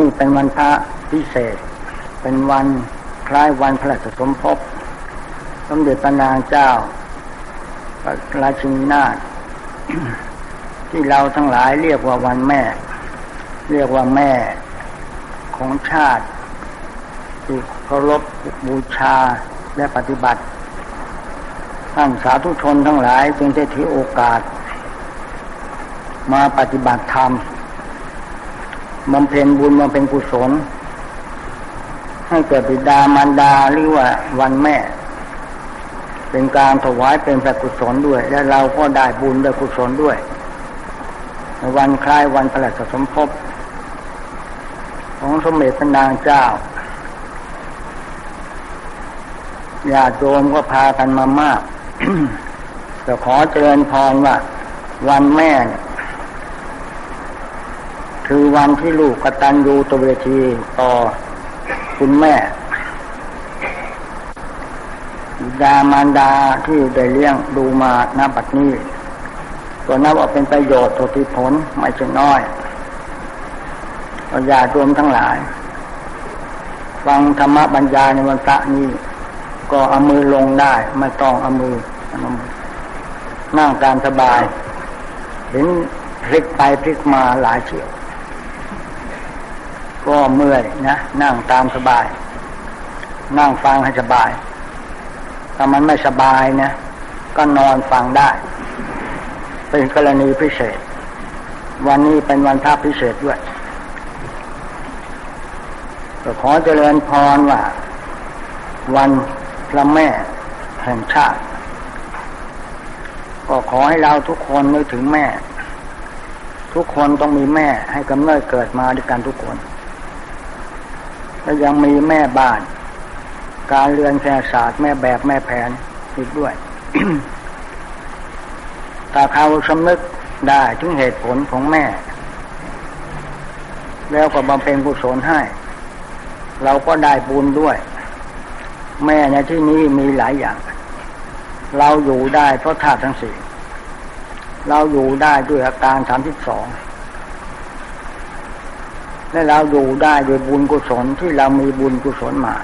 นี่เป็นวันพระพิเศษ เป็นวันคล้ายวันพระราชสมภพสมเด็จพระนางเจ้าราชินีนาถที่เราทั้งหลายเรียกว่าวันแม่ เรียกว่าแม่ของชาติที่เคารพบูชาและปฏิบัติท่านสาธุชนทั้งหลายจึงได้ถือโอกาส มาปฏิบัติธรรม บำเพ็ญบุญบำเพ็ญกุศล ให้เกิดบิดามารดาหรือว่าวันแม่ เป็นการถวายเป็นพระกุศลด้วย และเราก็ได้บุญด้กุศลด้วยในวันคล้ายวันพระราชสมภพของสมเด็จพระนางเจ้าญาติโยมก็พากันมามากจะขอเจริญพรว่า วันแม่ คือวันที่ลูกกตัญญูตเวทีต่อคุณแม่ดามารดาที่ได้เลี้ยงดูมาณบัดนี้ตัวนับว่าเป็นประโยชน์ทุติผลไม่ใช่น้อยญารวมทั้งหลาย ฟังธรรมบรรยาในวันพระนี้ ก็เอามือลงได้ ไม่ต้องเอามือ นั่งตามสบาย เห็นพลิกไปพลิกมาหลายเที่ยว ก็เมื่อยนะนั่งตามสบาย นั่งฟังให้สบายถ้ามันไม่สบายนะก็นอนฟังได้ เป็นกรณีพิเศษ วันนี้เป็นวันพระพิเศษด้วยก็ขอเจริญพรว่า วันพระแม่แห่งชาติ ก็ขอให้เราทุกคนนึกถึงแม่ ทุกคนต้องมีแม่ให้กำเนิดเกิดมาด้วยกันทุกคน แล้วยังมีแม่บ้าน การเรือนแค่ศาสตร์แม่แบบแม่แผนอีกด้วยถ้าเขาสำนึกได้ถึงเหตุผลของแม่ แล้วก็บำเพ็ญกุศลให้ เราก็ได้บุญด้วย แม่ในที่นี้มีหลายอย่าง เราอยู่ได้เพราะธาตุทั้งสี่เราอยู่ได้ด้วยอาการสามสิบสอง และเราอยู่ได้ด้วยบุญกุศลที่เรามีบุญกุศลมา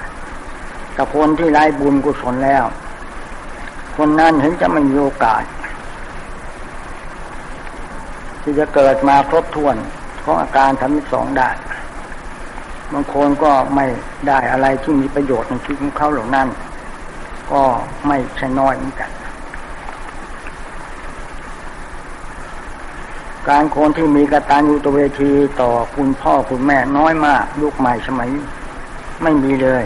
แต่คนที่ไร้บุญกุศลแล้ว คนนั้นเห็นจะไม่มีโอกาส ที่จะเกิดมาครบถ้วนของอาการทำมิสองได้บางคนก็ไม่ได้อะไรที่มีประโยชน์ในชีวิตของเขาเหล่านั้น ก็ไม่ใช่น้อยเหมือนกัน การคนที่มีกตัญญูตเวทีต่อคุณพ่อคุณแม่น้อยมากยุคใหม่สมัย ไม่มีเลย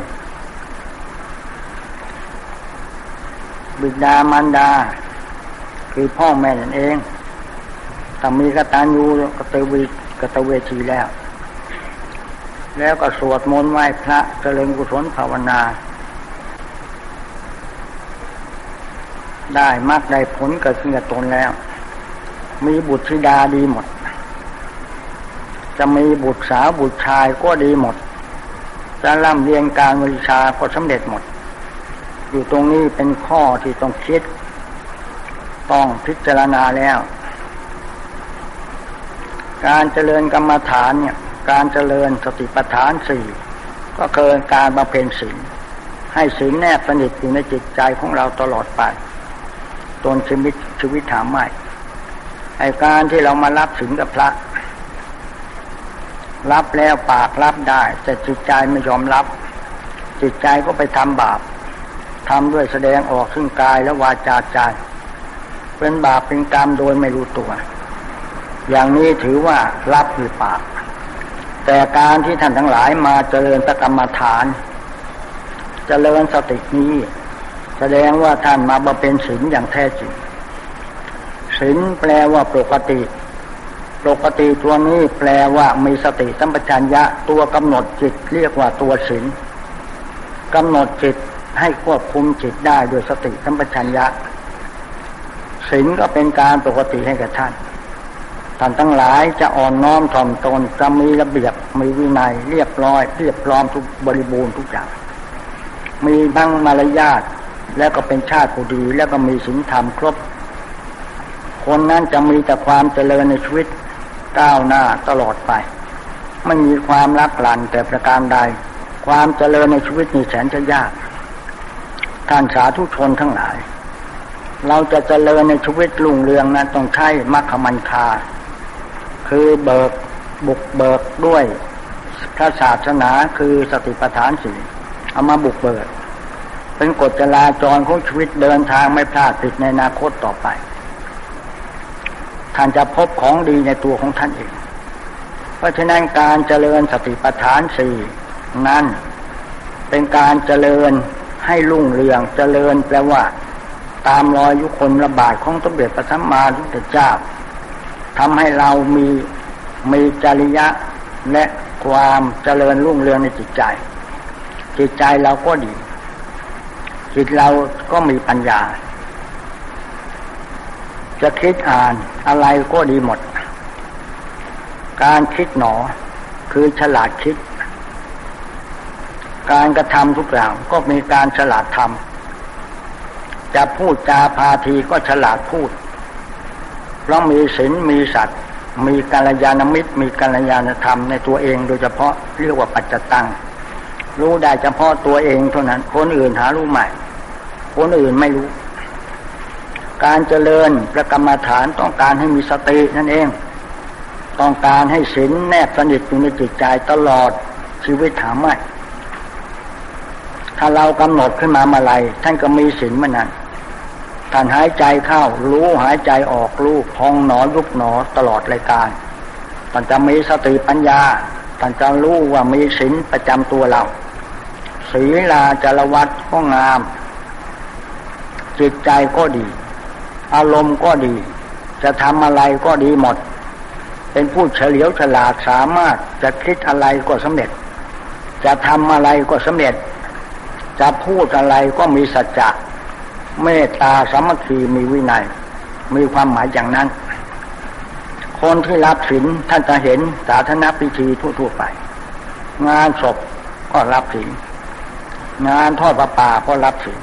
บิดามารดา คือพ่อแม่นั่นเองถ้ามีกตัญญูกตเวกตเวทีแล้ว แล้วก็สวดมนต์ไหว้พระเจริญกุศลภาวนา ได้มากได้ผลเกับเงื่อตนแล้ว มีบุตรธิดาดีหมด จะมีบุตรสาวบุตรชายก็ดีหมด จะร่ำเรียนการวิชาก็สำเร็จหมด อยู่ตรงนี้เป็นข้อที่ต้องคิด ต้องพิจารณาแล้ว การเจริญกรรมฐานเนี่ย การเจริญสติปัฏฐานสี่ก็เกินการบำเพ็ญศีลให้ศีลแนบสนิทอยู่ในจิตใจของเราตลอดไปตนชีวิตชีวิตถามไม่ ไอการที่เรามารับถึงกับพระ รับแล้วปากรับได้ แต่จิตใจไม่ยอมรับ จิตใจก็ไปทำบาปทำด้วยแสดงออกซึ่งกายและวาจาใจเป็นบาปเป็นกรรมโดยไม่รู้ตัว อย่างนี้ถือว่ารับหรือปาก แต่การที่ท่านทั้งหลายมาเจริญตกรรมฐาน เจริญสตินี้ แสดงว่าท่านมาบำเพ็ญศีลอย่างแท้จริง ศีลแปลว่าปกติ ปกติตัวนี้แปลว่ามีสติสัมปชัญญะตัวกำหนดจิตเรียกว่าตัวศีลกำหนดจิตให้ควบคุมจิตได้ด้วยสติสัมปชัญญะศีลก็เป็นการปกติให้กับท่านท่านทั้งหลายจะอ่อนน้อมถ่อมตนจะมีระเบียบมีวินัยเรียบร้อยเรียบร้อมทุกบริบูรณ์ทุกอย่าง มีทั้งมารยาทแล้วก็เป็นชาติผู้ดี แล้วก็มีศีลธรรมครบ คนนั้นจะมีแต่ความเจริญในชีวิตก้าวหน้าตลอดไป ไม่มีความรักหลั่นแต่ประการใด ความเจริญในชีวิตนี่แสนจะยากท่านสาธุชนทั้งหลาย เราจะเจริญในชีวิตลุงเรืองนั้นต้องใช้มัคคมันคา คือเบิกบุกเบิกด้วยพระศาสนาคือสติปัฏฐานสี่เอามาบุกเบิก เป็นกฎจราจรของชีวิตเดินทางไม่พลาดติดในอนาคตต่อไป ท่านจะพบของดีในตัวของท่านเอง เพราะฉะนั้นการเจริญสติปัฏฐานสี่นั้นเป็นการเจริญให้รุ่งเรืองเจริญแปลว่า ตามรอยยุคนระบาดของสมเด็จพระสัมมาสัมพุทธเจ้าทำให้เรามีมีจริยะและความเจริญรุ่งเรืองในจิตใจ จิตใจเราก็ดี จิตเราก็มีปัญญา จะคิดอ่านอะไรก็ดีหมด การคิดหนอคือฉลาดคิด การกระทำทุกอย่างก็มีการฉลาดทำจะพูดจาพาทีก็ฉลาดพูด เพราะมีศีลมีสัตว์ มีกัลยาณมิตร มีกัลยาณธรรมในตัวเองโดยเฉพาะเรียกว่าปัจจตัง รู้ได้เฉพาะตัวเองเท่านั้น คนอื่นหารู้ใหม่ คนอื่นไม่รู้ การเจริญประกรรมฐานต้องการให้มีสตินั่นเอง ต้องการให้ศีลแนบสนิทอยู่ในจิตใจตลอดชีวิตถามไม่ถ้าเรากำหนดขึ้นมาเมื่อไรท่านก็มีศีลเมื่อนั้นท่านหายใจเข้า รู้หายใจออกรู้พองหนอยุบหนอตลอดรายการท่านจะมีสติปัญญาท่านจะรู้ว่ามีศีลประจำตัวเราศีลาจารวัตก็งาม จิตใจก็ดี อารมณ์ก็ดี จะทำอะไรก็ดีหมด เป็นผู้เฉลียวฉลาดสามารถจะคิดอะไรก็สำเร็จ จะทำอะไรก็สำเร็จ จะพูดอะไรก็มีสัจจะเมตตาสามัคคีมีวินัย มีความหมายอย่างนั้น คนที่รับศีลท่านจะเห็นสาธารณพิธีทั่วๆไป งานศพก็รับศีลงานทอดประป่าก็รับศีล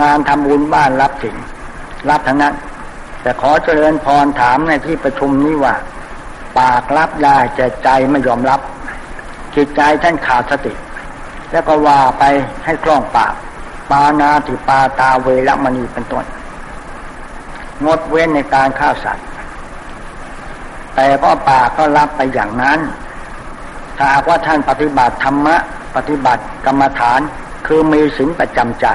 งานทำบุญบ้านรับศีล รับทั้งนั้น แต่ขอเจริญพรถามในที่ประชุมนี้ว่า ปากรับได้แต่ใจไม่ยอมรับ จิตใจท่านขาดสติ แล้วก็ว่าไปให้กล้องปาก ปานาติปาตาเวรมณีเป็นต้น งดเว้นในการฆ่าสัตว์ แต่ก็ปากก็รับไปอย่างนั้น ถ้าว่าท่านปฏิบัติธรรมะ ปฏิบัติกรรมฐานคือมีศีลประจำใจ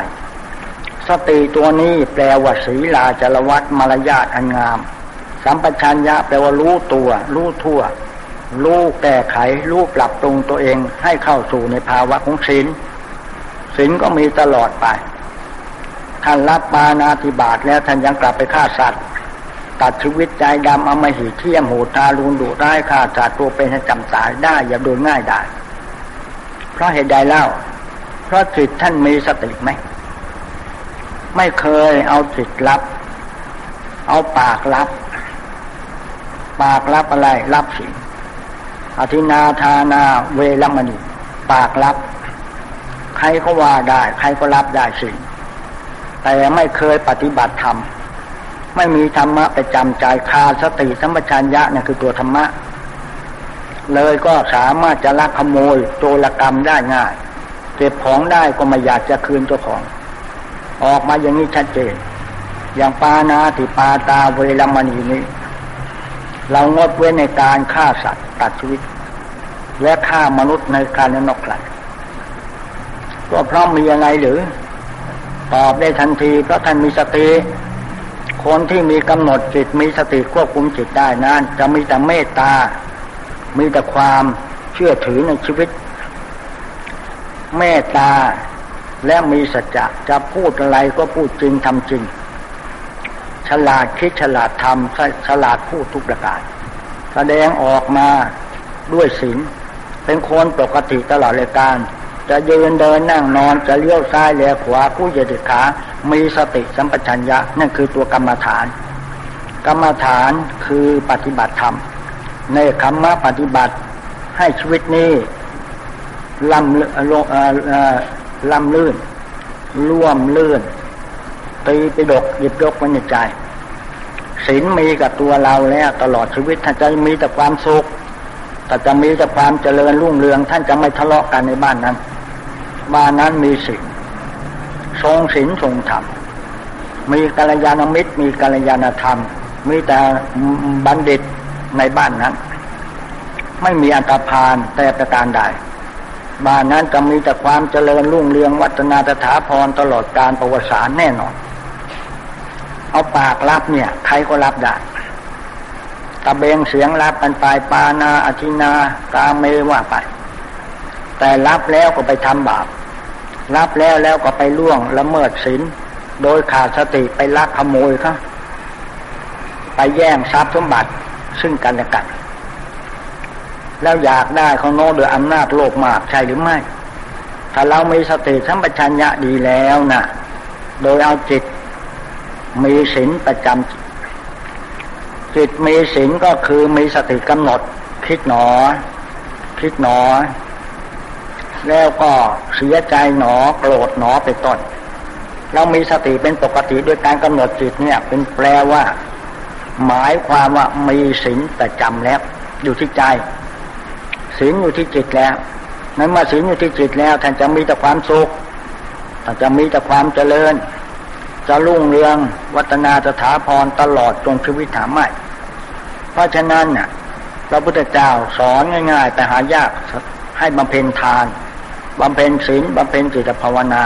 สติตัวนี้แปลว่าศีลาจรวัตมารยาทอันงาม สัมปชัญญะแปลว่ารู้ตัว รู้ทั่ว รู้แก้ไข รู้ปรับปรุงตัวเองให้เข้าสู่ในภาวะของศีลศีลก็มีตลอดไป ท่านรับปานาธิบาตแล้วท่านยังกลับไปฆ่าสัตว์ตัดชีวิตใจดำเอามาหีเที่ยมโหดทารุณดุร้ายฆ่าสัตว์ตัวเป็นให้จำตายได้อย่าโดนง่ายได้เพราะเหตุใดเล่า เพราะจิตท่านมีสติไหม ไม่เคยเอาจิตรับ เอาปากรับ ปากรับอะไร รับสิ่งอธินาทานาเวรมณี ปากรับ ใครก็ว่าได้ ใครก็รับได้สิแต่ไม่เคยปฏิบัติธรรม ไม่มีธรรมะไปจำใจคาสติสัมปชัญญะเนี่ยคือตัวธรรมะ เลยก็สามารถจะลักขโมยโจรกรรมได้ง่าย เก็บของได้ก็ไม่อยากจะคืนเจ้าของ ออกมาอย่างนี้ชัดเจน อย่างปานาติปาตาเวรมณีนี้ เรางดเว้นในการฆ่าสัตว์ตัดชีวิต และฆ่ามนุษย์ในการนอกกลก็เพราะมีอะไรหรือ ตอบได้ทันทีเพราะท่านมีสติคนที่มีกำหนดจิตมีสติควบคุมจิตได้นั้นจะมีแต่เมตตา มีแต่ความเชื่อถือในชีวิต เมตตา และมีสัจจะจะพูดอะไรก็พูดจริงทำจริง ฉลาดคิดฉลาดทำฉลาดพูดทุกประการ แสดงออกมาด้วยศีลเป็นคนปกติตลอดเลยการ จะยืนเดินนั่งนอนจะเลี้ยวซ้ายเลี้ยวขวาผู้เหยียดขา มีสติสัมปชัญญะนั่นคือตัวกรรมฐาน กรรมฐานคือปฏิบัติธรรม ในคำว่าปฏิบัติให้ชีวิตนี้ลำ ลำลื่น ร่วมลื่น ตีไปดกหยิบยกไว้ในใจศีลมีกับตัวเราแล้วตลอดชีวิตท่านจะมีแต่ความสุขแต่จะมีแต่ความเจริญรุ่งเรือง ท่านจะไม่ทะเลาะกันในบ้านนั้น บ้านนั้นมีศีลทรงศีลทรงธรรมมีกัลยาณมิตร มีกัลยาณธรรม มีแต่บัณฑิตในบ้านนั้น ไม่มีอันตรพานแต่ประการใด บ้านนั้นจะมีแต่ความเจริญรุ่งเรืองวัฒนาตถาพรตลอดการประวัติศาสตร์แน่นอน เอาปากรับเนี่ย ใครก็รับได้ตะเบงเสียงรับกันไปปานาอธินากาเมว่าไป แต่รับแล้วก็ไปทำบาป รับแล้วแล้วก็ไปล่วงละเมิดศีลโดยขาดสติไปลักขโมยเขาไปแย่งทรัพย์สมบัติซึ่งกันและกัน แล้วอยากได้ของโน้โดยอำนาจโลภมากใช่หรือไม่ ถ้าเรามีสติสัมปชัญญะดีแล้วนะโดยเอาจิต มีศีลประจำจิตจิตมีศีลก็คือมีสติกำหนด คิดหนอ คิดหนอ แล้วก็เสียใจหนอโกรธหนอไปต้นเรามีสติเป็นปกติด้วยการกำหนดจิตเนี่ย เป็นแปลว่า หมายความว่ามีศีลประจำแล้ว อยู่ที่ใจ ศีลอยู่ที่จิตแล้วนั้นมาศีลอยู่ที่จิตแล้ว ท่านจะมีแต่ความสุขท่านจะมีแต่ความเจริญ จะรุ่งเรืองวัฒนาสถาพรตลอดจนชีวิตถามไม่เพราะฉะนั้นน่ะพระพุทธเจ้าสอนง่าย ๆ แต่หายากให้บำเพ็ญทานบำเพ็ญศีลบำเพ็ญจิตภาวนา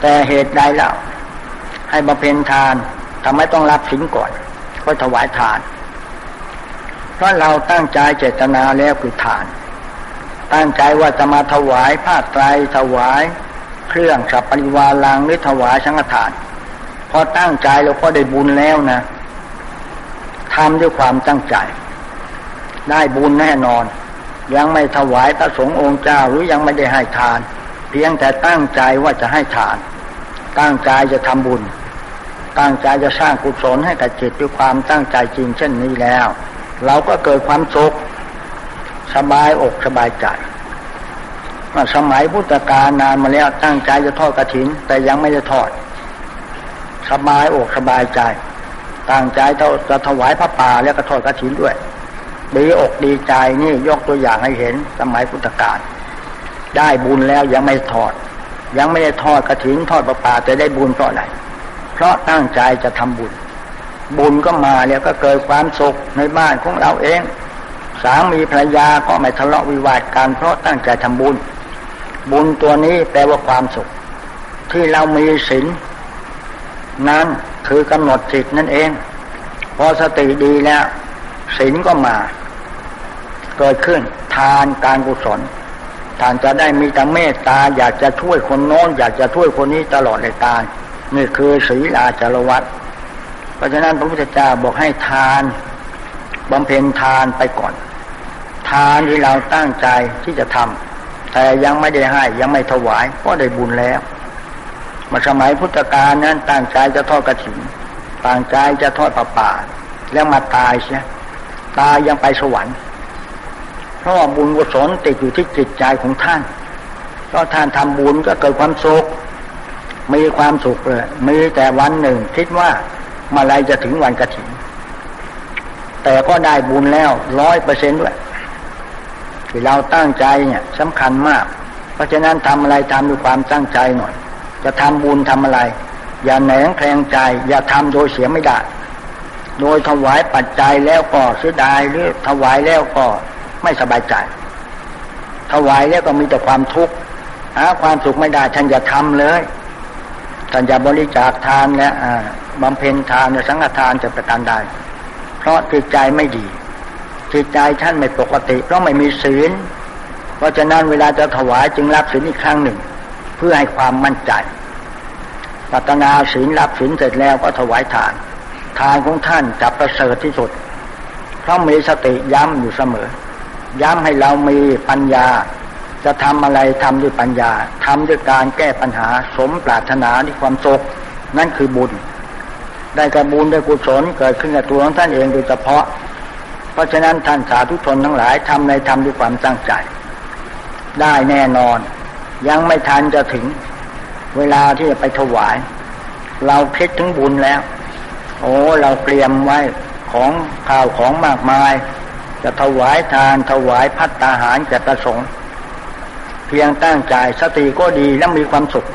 แต่เหตุใดแล้วให้บำเพ็ญทานทำไมต้องรับสินก่อนก็ถวายทาน เพราะเราตั้งใจเจตนาแล้วคือทาน ตั้งใจว่าจะมาถวายผ้าไตรถวาย เครื่องสัพปริวาลังหรือถวายสังฆทานพอตั้งใจเราก็ได้บุญแล้วนะทำด้วยความตั้งใจ ได้บุญแน่นอน ยังไม่ถวายพระสงฆ์องค์เจ้าหรือยังไม่ได้ให้ทาน เพียงแต่ตั้งใจว่าจะให้ทาน ตั้งใจจะทำบุญ ตั้งใจจะสร้างกุศลให้กับจิตด้วยความตั้งใจจริงเช่นนี้แล้ว เราก็เกิดความสุขสบายอกสบายใจสมัยพุทธกาลนานมาแล้วตั้งใจจะทอดกระถิน แต่ยังไม่ได้ทอด สบายอกสบายใจตั้งใจจะถวายพระป่าแล้วก็ทอดกระถินด้วยดีอกดีใจนี่ยกตัวอย่างให้เห็น สมัยพุทธกาลได้บุญแล้วยังไม่ทอด ยังไม่ได้ทอดกระถินทอดประปาแต่ได้บุญเพราะอะไรเพราะตั้งใจจะทำบุญ บุญก็มาแล้วก็เกิดความสุขในบ้านของเราเอง สามีภรรยาก็ไม่ทะเลาะวิวาทกันเพราะตั้งใจทำบุญ บุญตัวนี้แปลว่าความสุข ที่เรามีศีลนั้นคือกำหนดจิตนั่นเอง พอสติดีแล้วศีลก็มาเกิดขึ้นทานการกุศลท่านจะได้มีแต่เมตตาอยากจะช่วยคนโน้นอยากจะช่วยคนนี้ตลอดในการนี่คือศีลอาจารวัต เพราะฉะนั้นพระพุทธเจ้าบอกให้ทานบำเพ็ญทานไปก่อน ทานที่เราตั้งใจที่จะทำแต่ยังไม่ได้ให้ยังไม่ถวายก็ได้บุญแล้วมาสมัยพุทธกาลนั้นตั้งใจจะทอดกระถิ่นตั้งใจจะทอดปลาป่า แล้วมาตายเสียตายยังไปสวรรค์เพราะว่าบุญกุศลติดอยู่ที่จิตใจของท่านเพราะท่านทำบุญก็เกิดความสุขมีความสุขเลยมีแต่วันหนึ่งคิดว่า มื่อไรจะถึงวันกระถิ่นแต่ก็ได้บุญแล้วร้อยเปอร์เซ็นด้วยที่เราตั้งใจเนี่ยสำคัญมาก เพราะฉะนั้นทำอะไรทำด้วยความตั้งใจหน่อย จะทำบุญทำอะไร อย่าแหนงแคลงใจ อย่าทำโดยเสียไม่ได้ โดยถวายปัจจัยแล้วก็เสียดายหรือถวายแล้วก็ไม่สบายใจ ถวายแล้วก็มีแต่ความทุกข์หาความสุขไม่ได้ท่านอย่าทำเลยท่านอย่าบริจาคทานและ บำเพ็ญทานในสังฆทานจะประการใดเพราะจิตใจไม่ดี จิตใจท่านไม่ปกติ เพราะไม่มีศีล เพราะฉะนั้นเวลาจะถวายจึงรับศีลอีกครั้งหนึ่ง เพื่อให้ความมั่นใจปัตนาศีลรับศีลเสร็จแล้วก็ถวายทาน ทานของท่านจะประเสริฐที่สุด เพราะมีสติย้ำอยู่เสมอ ย้ำให้เรามีปัญญา จะทำอะไรทำด้วยปัญญาทำด้วยการแก้ปัญหาสมปรารถนาด้วยความสุขนั่นคือบุญ ได้กระบุญได้กุศลเกิดขึ้นกับตัวของท่านเองโดยเฉพาะ เพราะฉะนั้นท่านสาธุชนทั้งหลายทำในทำด้วยความตั้งใจ ได้แน่นอน ยังไม่ทันจะถึงเวลาที่จะไปถวาย เราคิดถึงบุญแล้ว โอ้เราเตรียมไว้ของข่าวของมากมาย จะถวายทานถวายพัตตาหารแก่ประสงค์ เพียงตั้งใจสติก็ดีแล้วมีความสุข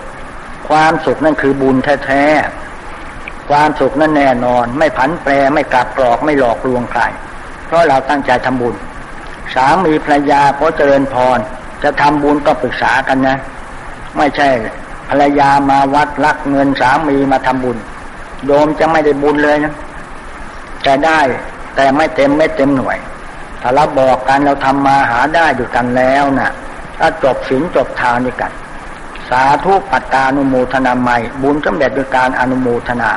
ความสุขนั่นคือบุญแท้ๆ ความสุขนั้นแน่นอน ไม่ผันแปรไม่กลับกรอกไม่หลอกลวงใคร เพราะเราตั้งใจทำบุญ สามีภรรยาพอเจริญพร จะทำบุญก็ปรึกษากันนะ ไม่ใช่ภรรยามาวัดลักเงินสามีมาทำบุญ โยมจะไม่ได้บุญเลยนะจะได้แต่ไม่เต็มไม่เต็มหน่วย ถ้าเราบอกกันเราทำมาหาได้อยู่กันแล้วนะ่ะ ถ้าจบศีลจบทานด้วยกัน สาธุปัตตานุโมทนาใหม่บุญสำเร็จด้วยการอนุโมทนา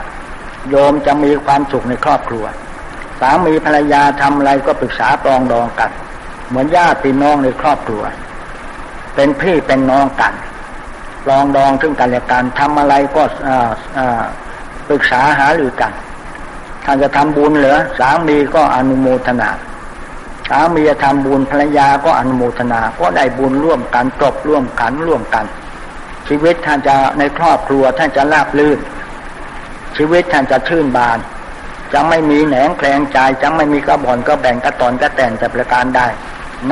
โยมจะมีความสุขในครอบครัว สามีภรรยาทำอะไรก็ปรึกษาปรองดองกัน เหมือนญาติพี่น้องในครอบครัว เป็นพี่เป็นน้องกันลองดองซึ่งกันและกันทำอะไรก็ปรึกษาหารือกันท่านจะทำบุญเหรอสามีก็อนุโมทนาสามีจะทำบุญภรรยาก็อนุโมทนาก็ได้บุญร่วมกันจบร่วมกันร่วมกัน ชีวิตท่านจะในครอบครัวท่านจะราบลื่น ชีวิตท่านจะชื่นบาน จะไม่มีแหนงแคลงใจจะไม่มีกระบ่อนก็แบ่งกระตอนกระแตนจะประการได้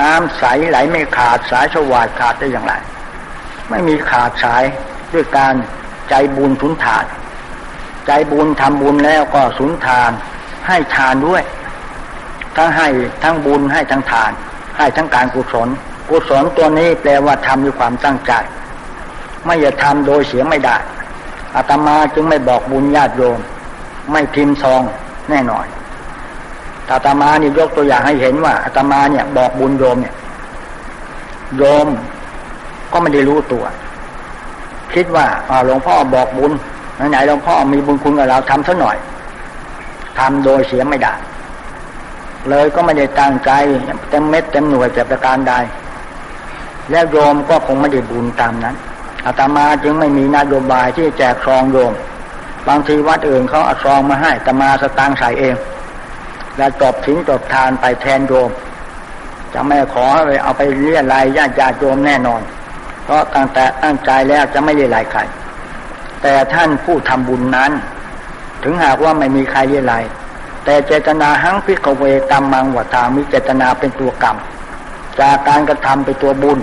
น้ำใสไหลไม่ขาดสายสว่ายขาดได้อย่างไร ไม่มีขาดสายด้วยการใจบุญสุนทาน ใจบุญทำบุญแล้วก็สุนทาน ให้ทานด้วย ทั้งให้ทั้งบุญให้ทั้งทาน ให้ทั้งการกุศล กุศลตัวนี้แปลว่าทำด้วยความตั้งใจ ไม่อย่าทำโดยเสียไม่ได้ อาตมาจึงไม่บอกบุญญาติโยม ไม่พิมพ์ซองแน่นอนอาตมานี่ยกตัวอย่างให้เห็นว่าอาตมาเนี่ย บอกบุญโยมเนี่ย โยมก็ไม่ได้รู้ตัว คิดว่าหลวงพ่อบอกบุญไหนหลวงพ่อมีบุญคุณกับเราทำซะหน่อยทำโดยเสียไม่ได้เลยก็ไม่ได้ตั้งใจเต็มเม็ดเต็มหน่วยจะประการใด แล้วโยมก็คงไม่ได้บุญตามนั้น อาตมาจึงไม่มีนโยบายที่แจกซองโยม บางทีวัดอื่นเขาเอาซองมาให้อาตมาสตางค์ใส่เอง แล้วจบทิ้งจบทานไปแทนโยม จะไม่ขอเอาไปเลี้ยรญาติญาติโยมแน่นอน เพราะตั้งแต่ตั้งใจแล้วจะไม่ได้หลายใครแต่ท่านผู้ทำบุญนั้น ถึงหากว่าไม่มีใครเลี้ยไรแต่เจตนาหังพิกเวกรรมมังวัตามีเจตนาเป็นตัวกรรมจากการกระทำเป็นตัวบุญ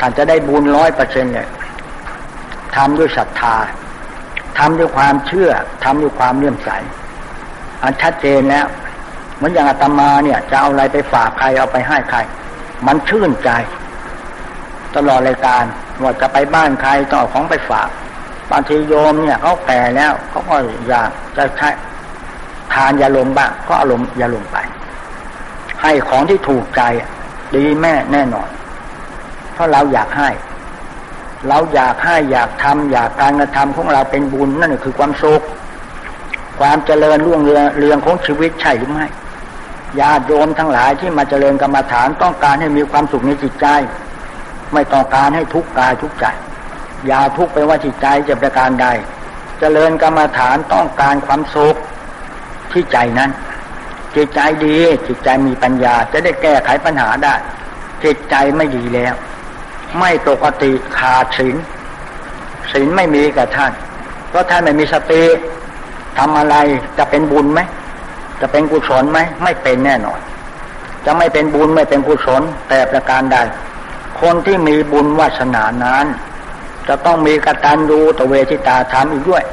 ท่านจะได้บุญร้อยเปอร์เซ็นต์เลยทำด้วยศรัทธาทำด้วยความเชื่อทำด้วยความเลื่อมใส อันชัดเจนแล้วเหมือนอย่างอาตมาเนี่ย จะเอาอะไรไปฝากใครเอาไปให้ใคร มันชื่นใจ ตลอดรายการว่าจะไปบ้านใครต้องเอาของไปฝากบางทีโยมเนี่ยเขาแก่แล้วเขาก็อยากจะใช้ทานยาลมบ้างก็อารมณ์ยาลมไป ให้ของที่ถูกใจดีแม่แน่นอน เพราะเราอยากให้ เราอยากให้อยากทำอยากการกระทำของเราเป็นบุญนั่นคือความสุขความเจริญรุ่งเรืองเรืองของชีวิตใช่หรือไม่ญาติโยมทั้งหลายที่มาเจริญกรรมฐานต้องการให้มีความสุขในจิตใจ ไม่ต้องการให้ทุกข์กายทุกข์ใจอย่าทุกข์ไปว่าจิตใจจะประการใด เจริญกรรมฐานต้องการความสุขที่ใจนั้น จิตใจดีจิตใจมีปัญญาจะได้แก้ไขปัญหาได้จิตใจไม่ดีแล้ว ไม่ปกติขาดศีลศีลไม่มีกับท่าน เพราะท่านไม่มีสติทำอะไรจะเป็นบุญไหมจะเป็นกุศลไหมไม่เป็นแน่นอน จะไม่เป็นบุญไม่เป็นกุศลแต่ประการใด คนที่มีบุญวาสนานั้น จะต้องมีกตัญญูตเวทิตาธรรมอีกด้วย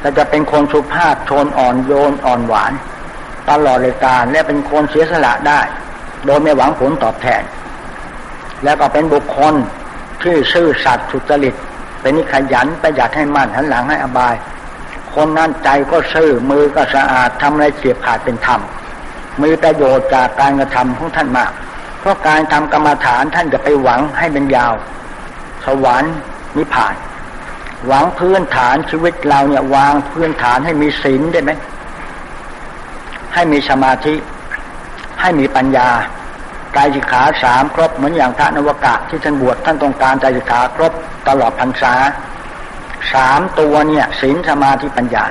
แต่จะเป็นคนสุภาพชนอ่อนโยนอ่อนหวาน ตลอดเลยการและเป็นคนเสียสละได้ โดยไม่หวังผลตอบแทน แล้วก็เป็นบุคคลที่ซื่อสัตย์สุจริต เป็นนิขยันประหยัดให้มั่นหันหลังให้อบาย คนนั้นใจก็ซื่อมือก็สะอาดทำอะไรเสียบขาดเป็นธรรมมีประโยชน์จากการกระทำของท่านมาก เพราะการทำกรรมฐานท่านจะไปหวังให้มันยาว สวรรค์นิพพาน หวังพื้นฐานชีวิตเราเนี่ยวางพื้นฐานให้มีศีลได้ไหมให้มีสมาธิ ให้มีปัญญา กายสิขาสามครบเหมือนอย่างพระนวกะที่ท่านบวชท่านต้องการใจสิขาครบตลอดพรรษาสามตัวเนี่ยศีลสมาธิปัญญา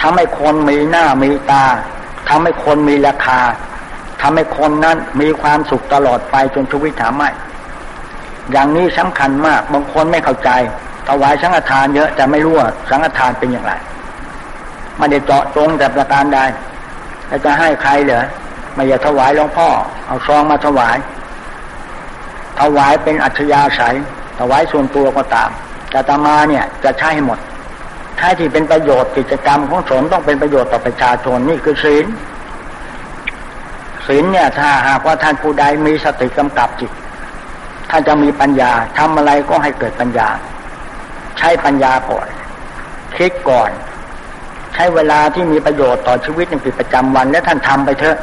ทำให้คนมีหน้ามีตาทำให้คนมีราคาทำให้คนนั้นมีความสุขตลอดไปจนชีวิตถามไม่อย่างนี้สำคัญมากบางคนไม่เข้าใจถวายสังฆทานเยอะแต่ไม่รู้ว่าสังฆทานเป็นอย่างไรไม่ได้เจาะจงแต่ประการใดจะให้ใครเหรอ ไม่อยากถวายหลวงพ่อ เอาซองมาถวาย ถวายเป็นอัจฉริยะใสถวายส่วนตัวก็ตาม แต่ตมาเนี่ยจะใช้ให้หมดใช้ที่เป็นประโยชน์กิจกรรมของสนต้องเป็นประโยชน์ต่อประชาชนนี่คือศีลศีลเนี่ยถ้าหากว่าท่านผู้ใดมีสติกำกับจิตท่านจะมีปัญญาทำอะไรก็ให้เกิดปัญญา ใช้ปัญญาก่อนคิดก่อน ใช้เวลาที่มีประโยชน์ต่อชีวิตในกิจประจำวัน และท่านทำไปเถอะ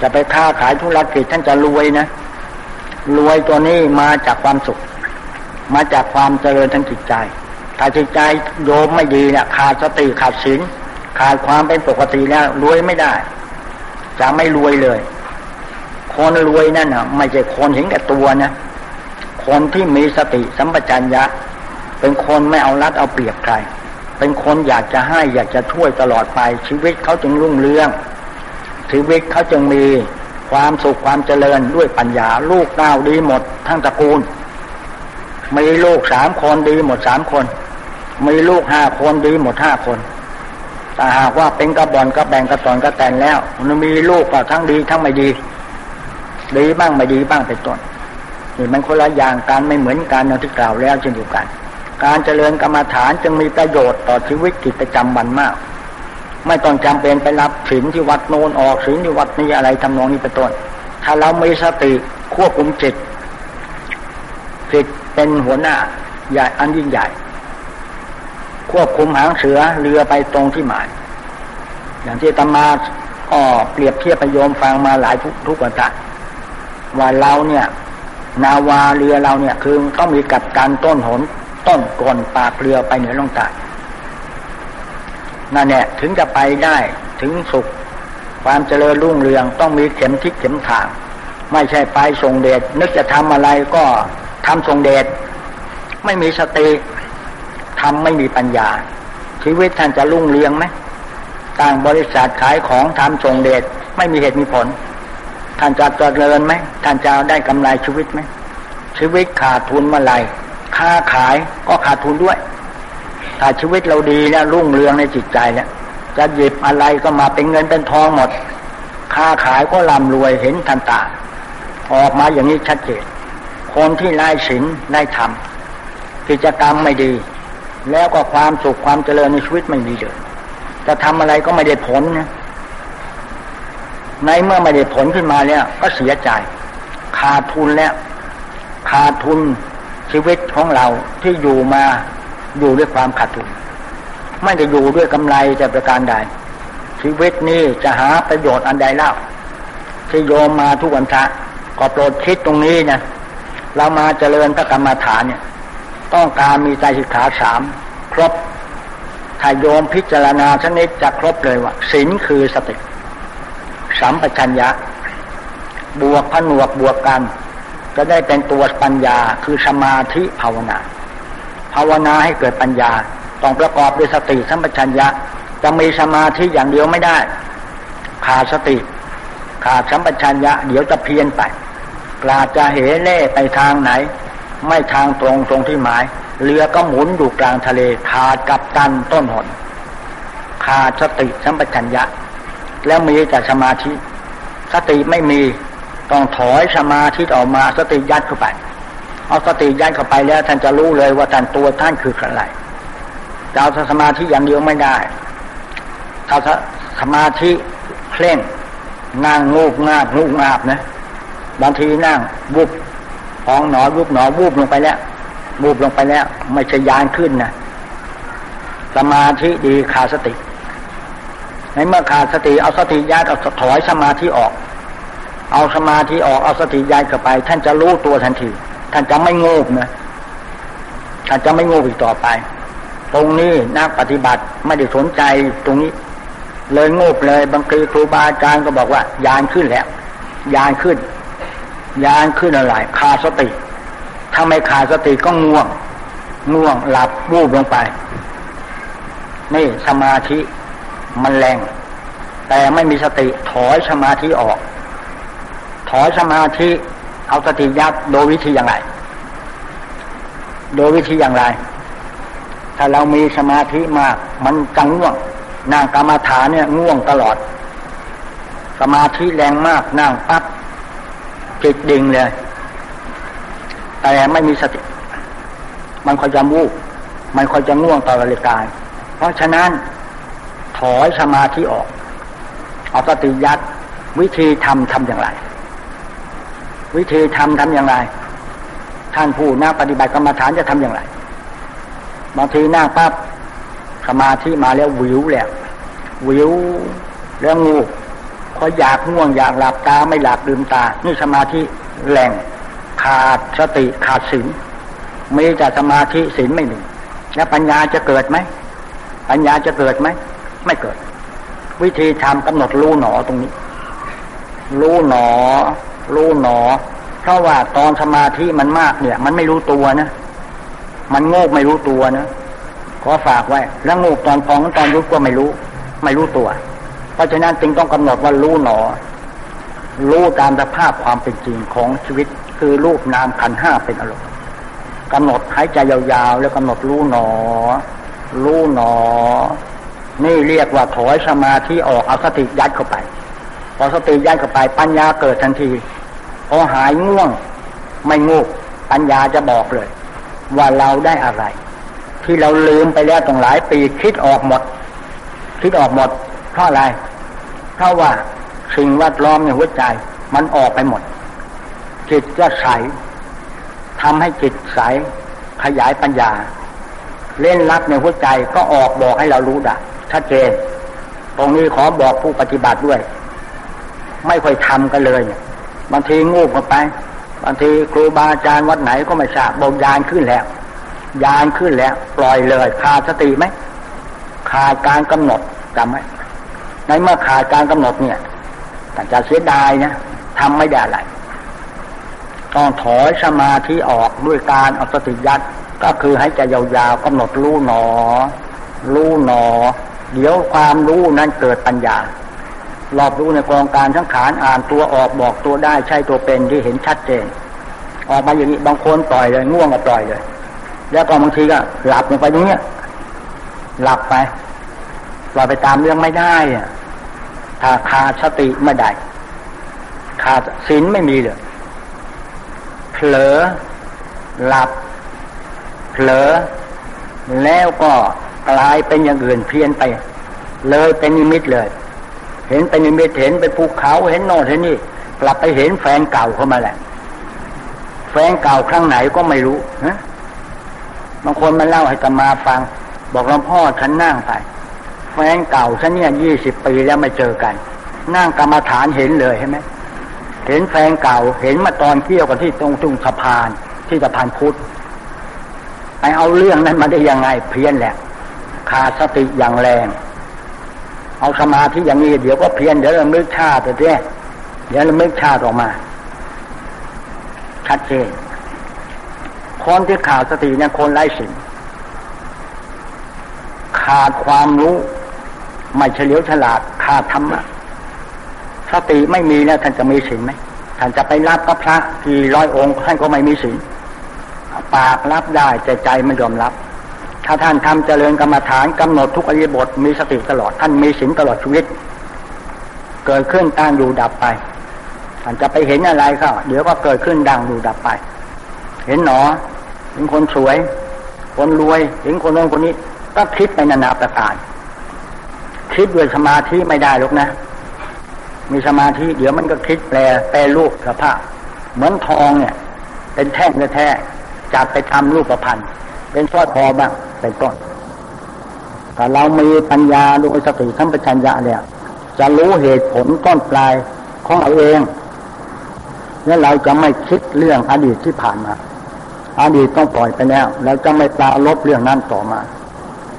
จะไปค้าขายธุรกิจท่านจะรวยนะ รวยตัวนี้มาจากความสุข มาจากความเจริญทางจิตใจ ถ้าจิตใจโยมไม่ดีเนี่ยขาดสติขาดศีลขาดความเป็นปกติแล้วรวยไม่ได้ จะไม่รวยเลย คนรวยนั่นนะไม่ใช่คนเห็นแก่ตัวนะ คนที่มีสติสัมปชัญญะ เป็นคนไม่เอารัดเอาเปรียบใคร เป็นคนอยากจะให้อยากจะช่วยตลอดไปชีวิตเขาจึงรุ่งเรือง ชีวิตเขาจึงมีความสุขความเจริญด้วยปัญญาลูกเต้าดีหมดทั้งตระกูล มีลูกสามคนดีหมดสามคน มีลูกห้าคนดีหมดห้าคนแต่หากว่าเป็นกระบอนกระแบ่งกระตอนกระแตนแล้วมันมีลูกก็ทั้งดีทั้งไม่ดี ดีบ้างไม่ดีบ้างเป็นต้นนี่มันคนละอย่างการไม่เหมือนกันอย่างที่กล่าวแล้วเช่นเดียวกัน การเจริญกรรมฐานจึงมีประโยชน์ต่อชีวิตกิจประจำวันมาก ไม่ต้องจำเป็นไปรับศีลที่วัดโน้นออกศีลที่วัดนี้อะไรทำนองนี้เป็นต้น ถ้าเรามีสติควบคุมจิตจิตเป็นหัวหน้าใหญ่อันยิ่งใหญ่ ควบคุมหางเสือเรือไปตรงที่หมาย อย่างที่ตมาก็เปรียบเทียบประโยมฟังมาหลายทุกทุกวันว่าเราเนี่ย นาวาเรือเราเนี่ยคือต้องมีกับการต้นหนต้นกลนปากเรือไปเหนือลงใต้ นั่นแหละถึงจะไปได้ถึงสุข ความเจริญรุ่งเรืองต้องมีเข็มทิศเข็มทาง ไม่ใช่ไปส่งเดชนึกจะทำอะไรก็ทำส่งเดชไม่มีสติทำไม่มีปัญญา ชีวิตท่านจะรุ่งเรืองไหมต่างบริษัทขายของทำส่งเดชไม่มีเหตุมีผล ท่านจะเจริญไหมท่านจะได้กำไรชีวิตไหมชีวิตขาดทุนเมื่อไรค้าขายก็ขาดทุนด้วย ถ้าชีวิตเราดีแล้วรุ่งเรืองในจิตใจเนี่ยจะหยิบอะไรก็มาเป็นเงินเป็นทองหมด ค้าขายก็ร่ำรวยเห็นทันตา ออกมาอย่างนี้ชัดเจน คนที่ไล่ศีลไล่ธรรมกิจกรรมไม่ดี แล้วก็ความสุขความเจริญในชีวิตไม่มีเลยจะทำอะไรก็ไม่ได้ผลนะในเมื่อไม่ได้ผลขึ้นมาแล้วก็เสียใจ ขาดทุนแล้ว ขาดทุนชีวิตของเราที่อยู่มา อยู่ด้วยความขาดทุนไม่ได้อยู่ด้วยกำไรจะประการใด ชีวิตนี้จะหาประโยชน์อันใดเล่าที่โยมมาทุกวันพระก็โปรดคิดตรงนี้นะเรามาเจริญพระกรรมฐานเนี่ย ต้องการมีใจสิกขาสามครบถ้าโยมพิจารณาชนิดจะครบเลยว่าศีลคือสติสัมปชัญญะ บวกผนวกบวกกัน จะได้เป็นตัวปัญญาคือสมาธิภาวนา ภาวนาให้เกิดปัญญา ต้องประกอบด้วยสติสัมปชัญญะ จะมีสมาธิอย่างเดียวไม่ได้ ขาดสติ ขาดสัมปชัญญะ เดี๋ยวจะเพี้ยนไปกลาจะเหเล่ไปทางไหน ไม่ทางตรงตรงที่หมาย เรือก็หมุนอยู่กลางทะเล ขาดกับตันต้นหน ขาดสติสัมปชัญญะ แล้วมีแต่สมาธิ สติไม่มีต้องถอยสมาธิออกมาสติยัดเข้าไป เอาสติยัดเข้าไปแล้ว ท่านจะรู้เลยว่าท่านตัวท่านคืออะไรจะเอาสมาธิอย่างเดียวไม่ได้ถ้าสมาธิเคร่งนั่งงูบงาบงูบงาบนะบางทีนั่งวุบพองหนอวุบหนอวุบลงไปแล้ววุบลงไปแล้ว ไม่ใช่ยานขึ้นนะสมาธิดีขาดสติในเมื่อขาดสติเอาสติย้ายเอาถอยสมาธิออก เอาสมาธิออกเอาสติย้ายเข้าไป ท่านจะรู้ตัวทันที ท่านจะไม่งูบนะท่านจะไม่งูอีกต่อไป ตรงนี้นักปฏิบัติไม่ได้สนใจตรงนี้ เลยงูบเลยบางทีครูบาอาจารย์ก็บอกว่ายานขึ้นแล้วยานขึ้น ยานขึ้นอะไรขาดสติ ถ้าไม่ขาดสติก็ง่วง ง่วงหลับวูบลงไป นี่สมาธิมันแรง แต่ไม่มีสติถอยสมาธิออก ถอยสมาธิ เอาสติยัดโดยวิธีอย่างไร โดยวิธีอย่างไร ถ้าเรามีสมาธิมาก มันจังง่วงนางกรรมฐานเนี่ยง่วงตลอด สมาธิแรงมากนั่งปั๊บจิตดิ่งเลย แต่ไม่มีสติ มันคอยจะมูกมันคอยจะง่วงต่อรายกาย เพราะฉะนั้นถอยสมาธิออก เอาสติยัดวิธีทำทำอย่างไร วิธีทำทำอย่างไร ท่านผู้นักปฏิบัติกรรมฐานจะทำอย่างไรบางทีนั่งปั๊บสมาธิมาแล้ววิวแล้ววิวแล้วงูพออยากง่วงอยากหลับตาไม่หลับลืมตา นี่สมาธิแหล่งขาดสติขาดศีลมีแต่สมาธิศีลไม่มีแล้วปัญญาจะเกิดไหมปัญญาจะเกิดไหมไม่เกิด วิธีทำกำหนดรู้หนอตรงนี้ รู้หนอ รู้หนอ เพราะว่าตอนสมาธิมันมากเนี่ย มันไม่รู้ตัวนะ มันโง่ไม่รู้ตัวนะขอฝากไว้ แล้วงูตอนพองตอนรู้ก็ไม่รู้ ไม่รู้ตัว เพราะฉะนั้นจึงต้องกำหนดว่ารู้หนอ รู้ตามสภาพความเป็นจริงของชีวิต คือรูปนามขันห้าเป็นอารมณ์กำหนดหายใจยาวๆ แล้วกำหนดรู้หนอ รู้หนอ นี่เรียกว่าถอยสมาธิออกเอาสติยัดเข้าไป พอสติย้ายเข้าไปปัญญาเกิดทันที พอหายง่วง ไม่งูปัญญาจะบอกเลย ว่าเราได้อะไร ที่เราลืมไปแล้วตรงหลายปีคิดออกหมด คิดออกหมด เพราะอะไร เพราะว่าสิ่งแวดล้อมในหัวใจ มันออกไปหมด จิตก็ใสทำให้จิตใสขยายปัญญา เล่นลับในหัวใจก็ออกบอกให้เรารู้ด้ชัดเจน ตรงนี้ขอบอกผู้ปฏิบัติด้วย ไม่ค่อยทำกันเลย บางทีงูกไปบางทีครูบาอาจารย์วัดไหนก็ไม่ทราบบอกยานขึ้นแล้ว ยานขึ้นแล้ว ปล่อยเลยขาดสติไหมขาดการกำหนดจำไหมในเมื่อขาดการกำหนดเนี่ยแต่จะเสียดายนะทำไม่ได้อะไรต้องถอยสมาธิออกด้วยการเอาสติยัดก็คือให้ใจยาวๆกำหนดรู้หนอ รู้หนอ เดี๋ยวความรู้นั้นเกิดปัญญา รอบรู้ในกองการทั้งขานอ่านตัวออกบอกตัวได้ใช่ตัวเป็นที่เห็นชัดเจน ออกมาอย่างนี้บางคนปล่อยเลยง่วงก็ปล่อยเลย แล้วก็บางทีก็หลับลงไปตรงเนี้ยหลับไปปล่อยไปตามเรื่องไม่ได้อะถ้าขาดสติไม่ได้ขาดศีลไม่มีเลยเผลอหลับเผลอแล้วก็กลายเป็นอย่างอื่นเพี้ยนไป เลยเป็นนิมิตเลย เห็นเป็นนิมิตเห็นเป็นภูเขาเห็นน่นเห็นนี่กลับไปเห็นแฟนเก่าเข้ามาแหละ แฟนเก่าครั้งไหนก็ไม่รู้นะบางคนมาเล่าให้กมาฟัง บอกหลวงพ่อฉันนั่งไปแฟนเก่าฉันเนี่ยยี่สิบปีแล้วไม่เจอกัน นั่งกรรมฐานเห็นเลยใช่ไหมเห็นแฟนเก่าเห็นมาตอนเที่ยวกันที่ตรงตุงสะพานที่สะพานพุทธไปเอาเรื่องนั้นมาได้ยังไงเพี้ยนแหละขาดสติอย่างแรง เอาสมาธิอย่างนี้เดี๋ยวก็เพียนเดี๋ยวเราไม่ชาติเดี๋ยวเราไม่ชาติออกมา ชัดเจนคนที่ขาดสติเนี่ยคนไร้สิ่งขาดความรู้ ไม่เฉลียวฉลาดขาดธรรมะสติไม่มีแล้วท่านจะมีสิ่งไหมท่านจะไปรับพระพระกี่ร้อยองค์ท่านก็ไม่มีสิ่งปากรับได้แต่ใจไม่ยอมรับ ถ้าท่านทำเจริญกรรมฐานกำหนดทุกอริยบทมีสติตลอดท่านมีศีลตลอดชีวิต เกิดขึ้นตั้งอยู่ดับไปท่านจะไปเห็นอะไรก็เดี๋ยวก็เกิดขึ้นดังอยู่ดับไป เห็นหนอเห็นคนสวย คนรวยเห็นคนโน้นคนนี้ ก็คิดไปนานาประการคิดด้วยสมาธิไม่ได้หรอกนะ มีสมาธิเดี๋ยวมันก็คิดแปลแปลรูปสภาพเหมือนทองเนี่ย เป็นแท่งแท้จับไปทำรูปประพันธ์เป็นสร้อยคอบ้าง เป็นต้นถ้าเรามีปัญญาดูสติทั้งปัญญาเนี่ย จะรู้เหตุผลต้นปลายของเราเองแล้วเราจะไม่คิดเรื่องอดีตที่ผ่านมา อดีตต้องปล่อยไปแล้วเราจะไม่ปลาลบเรื่องนั้นต่อมา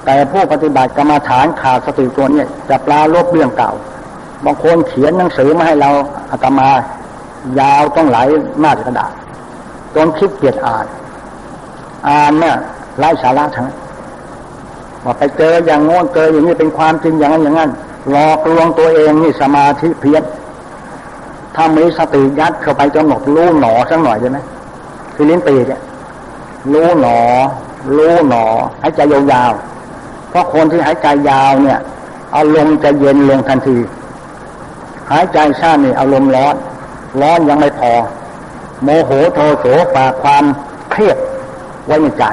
แต่ผู้ปฏิบัติกรรมฐานขาดสติตัวนี้จะปลาลบเรื่องเก่า บางคนเขียนหนังสือมาให้เราอาตมา ยาวต้องหลายหน้ากระดาษจนคิดเกียดอ่าน อ่านเนี่ยไร้สาระทั้ง ว่าไปเจออย่างงน้นเจออย่างนี้เป็นความจริงอย่างนั้นอย่างนั้นหลอกลวงตัวเองนี่สมาธิเพี้ยนถ้ามีสติยัดเข้าไปจะหนกรู้หนอสักหน่อยใช่ไหมคือลิ้นปีเนี่ยรู้หนอ รู้หนอหายใจยาวๆเพราะคนที่หายใจยาวเนี่ยอารมณ์จะเย็นลงทันที หายใจช้านี่อารมณ์ร้อน ร้อนยังไม่พอ โมโหโทโสฝากความเครียดไว้ในใจ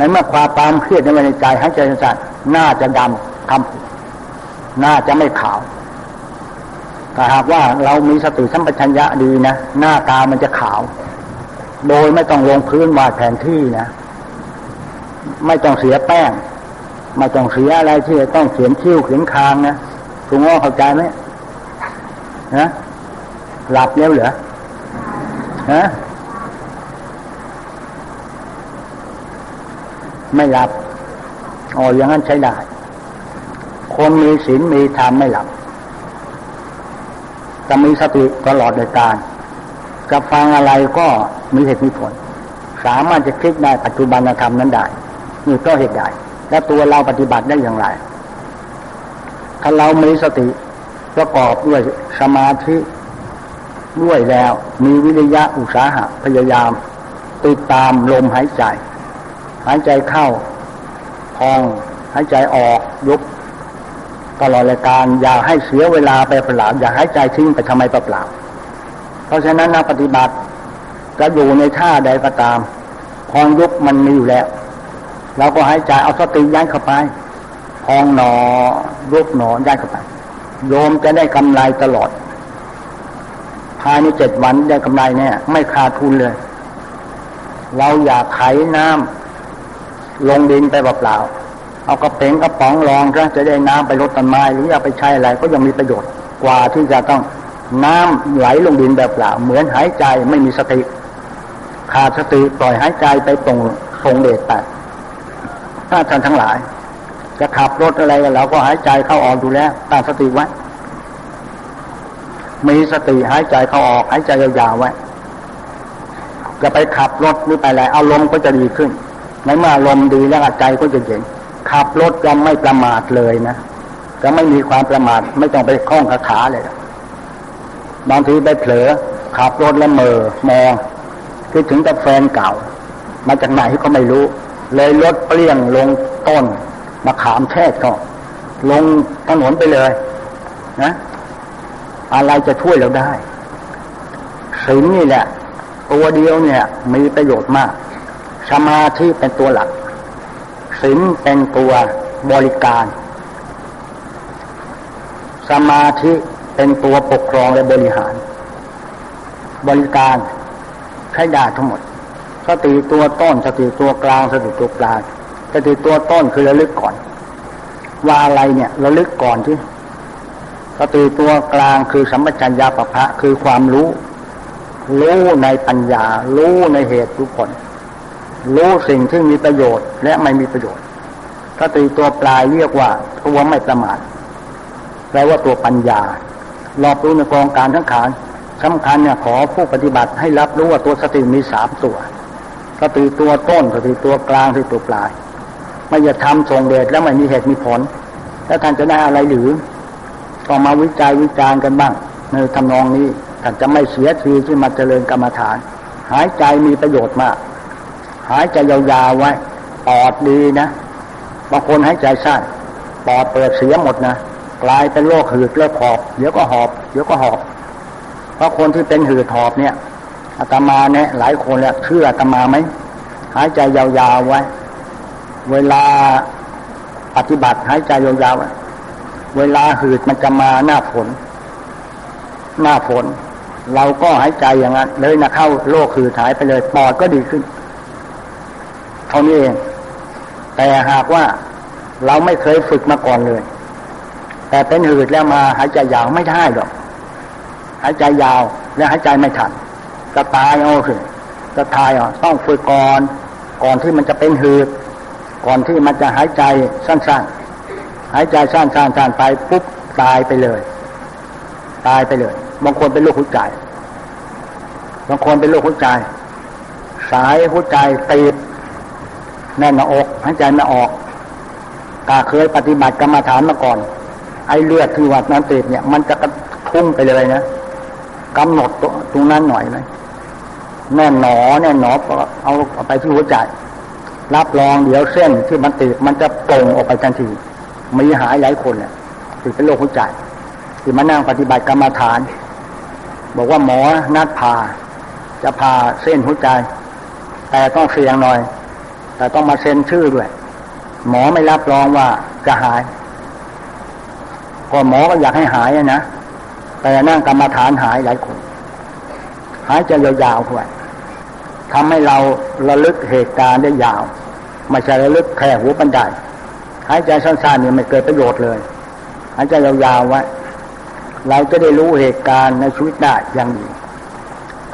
ในเมื่อความความเครียดไว้ในใจหายใจสั้นน่าจะดำทำน่าจะไม่ขาวถ้าหากว่าเรามีสติสัมปชัญญะดีนะหน้าตามันจะขาว โดยไม่ต้องลงพื้นวาดแผนที่นะไม่ต้องเสียแป้ง ไม่ต้องเสียอะไรที่ต้องเขียนคิ้วเขียนคางนะถุงอ้อเข้าใจไหมนะหลับแล้วเหรอฮะ ไม่หลับอ๋ออย่างนั้นใช้ได้ คนมีศีลมีธรรมไม่หลับ จะมีสติตลอดในการ จะฟังอะไรก็มีเหตุมีผล สามารถจะคลิกได้ปัจจุบันธรรมนั้นได้นี่ก็เหตุใดและตัวเราปฏิบัติได้อย่างไร ถ้าเรามีสติประกอบด้วยสมาธิด้วยแล้ว มีวิริยะอุตสาหะพยายามติดตามลมหายใจ หายใจเข้าพองหายใจออกยุบตลอดรายการอย่าให้เสียเวลาไปเปล่าอย่าให้ใจทิ้งไปทำไมเปล่า เพราะฉะนั้นนักปฏิบัติจะอยู่ในท่าใดก็ตาม พองยุบมันมีอยู่แล้ว เราก็หายใจเอาสติย้ายเข้าไป พองหนอยุบหนอย้ายเข้าไป โยมจะได้กำไรตลอด ภายในเจ็ดวันได้กำไรเนี่ย ไม่ขาดทุนเลย เราอยากไขน้ำ ลงดินไปเปล่าเอากระเป๋งกระป๋องรองซะจะได้น้ำไปลดต้นไม้หรือเอาไปใช้อะไรก็ยังมีประโยชน์กว่าที่จะต้องน้ำไหลลงดินแบบเปล่า เหมือนหายใจไม่มีสติ ขาดสติปล่อยหายใจไปตรงทรงเดชไปถ้าท่านทั้งหลาย จะขับรถอะไรเราก็หายใจเข้าออกดูแล้วตั้งสติไว้มีสติหายใจเข้าออกหายใจยาวๆไว้จะไปขับรถหรือไปอะไรอารมณ์ก็จะดีขึ้น ในเมื่ออารมณ์ดีแล้วใจก็จะเย็นขับรถจะไม่ประมาทเลยนะจะไม่มีความประมาทไม่ต้องไปคล้องคาถาเลยบางทีไปเผลอขับรถแล้วเมอมองคิดถึงแต่แฟนเก่า มาจากไหนก็ไม่รู้ เลยรถเปลี่ยงลงต้นมาขามแท่ก็ลงถนนไปเลยนะอะไรจะช่วยเราได้ศีลนี่แหละ ตัวเดียวเนี่ย มีประโยชน์มาก สมาธิเป็นตัวหลักศีลเป็นตัวบริการ สมาธิเป็นตัวปกครองและบริหาร บริการใช้ได้ทั้งหมด สติตัวต้นสติตัวกลางสติตัวกลางสติตัวต้นคือระลึกก่อน ว่าอะไรเนี่ยระลึกก่อนที่สติตัวกลางคือสัมปชัญญะปะพะคือความรู้ รู้ในปัญญา รู้ในเหตุทุกคน รู้สิ่งที่มีประโยชน์ และไม่มีประโยชน์สติตัวปลายเรียกว่าตัวไม่ประมาทแปลว่าตัวปัญญารอบรู้ในกองการทั้งขานสำคัญเนี่ยขอผู้ปฏิบัติให้รับรู้ว่าตัวสติมีสามตัวสติตัวต้นสติตัวกลางสติตัวปลาย ไม่จะทำทรงเดชแล้วไม่มีเหตุมีผล แล้วท่านจะได้อะไรหรือต้องมาวิจัยวิจารณ์กันบ้าง ในทำนองนี้ท่านจะไม่เสียทีที่มาเจริญกรรมฐาน หายใจมีประโยชน์มาก หายใจยาวๆไว้ปอดดีนะบางคนหายใจสั้นปอดเปิดเสียหมดนะกลายเป็นโรคหืดเลือหอบเดี๋ยวก็หอบเดี๋ยวก็หอบ เพราะคนที่เป็นหืดหอบเนี่ยอาตมาเนี่ยหลายคนเนี่ยเชื่ออาตมาไหมหายใจยาวๆไว้ เวลาปฏิบัติหายใจยาวๆเวลาหืดมันจะมาหน้าฝน หน้าฝน เราก็หายใจอย่างนั้นเลยนะเข้าโรคหืดหายไปเลยปอดก็ดีขึ้น เท่านี้เอง แต่หากว่าเราไม่เคยฝึกมาก่อนเลย แต่เป็นหืดแล้วมาหายใจยาวไม่ได้หรอก หายใจยาวแล้วหายใจไม่ทันจะตายเอาสิจะตายอะต้องฝึกก่อน ก่อนที่มันจะเป็นหืด ก่อนที่มันจะหายใจสั้นๆ หายใจสั้นๆไปปุ๊บตายไปเลย ตายไปเลย บางคนเป็นโรคหัวใจ บางคนเป็นโรคหัวใจ สายหัวใจตีบ แน่นหน้าอกหายใจไม่ออกกาเคยปฏิบัติกรรมฐานมาก่อน ไอ้เลือดที่วัดนั้นติดเนี่ย มันจะกระทุ่งไปเลยนะกำหนดตรงนั้นหน่อยไหมแน่นหนอแน่นหนอเอาเอาไปที่หัวใจรับรองเดี๋ยวเส้นที่มันติดมันจะโป่งออกไปทันทีมีหายหลายคนเนี่ยติดเป็นโรคหัวใจที่มานั่งปฏิบัติกรรมฐาน บอกว่าหมอนัดผ่าจะผ่าเส้นหัวใจ แต่ต้องเสี่ยงหน่อย แต่ต้องมาเซ็นชื่อด้วย หมอไม่รับรองว่าจะหายก็หมอก็อยากให้หายนะแต่นั่งกรรมฐานหายหลายคน หายใจยาวๆด้วยทำให้เราระลึกเหตุการณ์ได้ยาวไม่ใช่ระลึกแค่หัวบันไดหายใจสั้นๆเนี่ยไม่เกิดประโยชน์เลย หายใจยาวๆไว้เราจะได้รู้เหตุการณ์ในชีวิตได้อย่างดี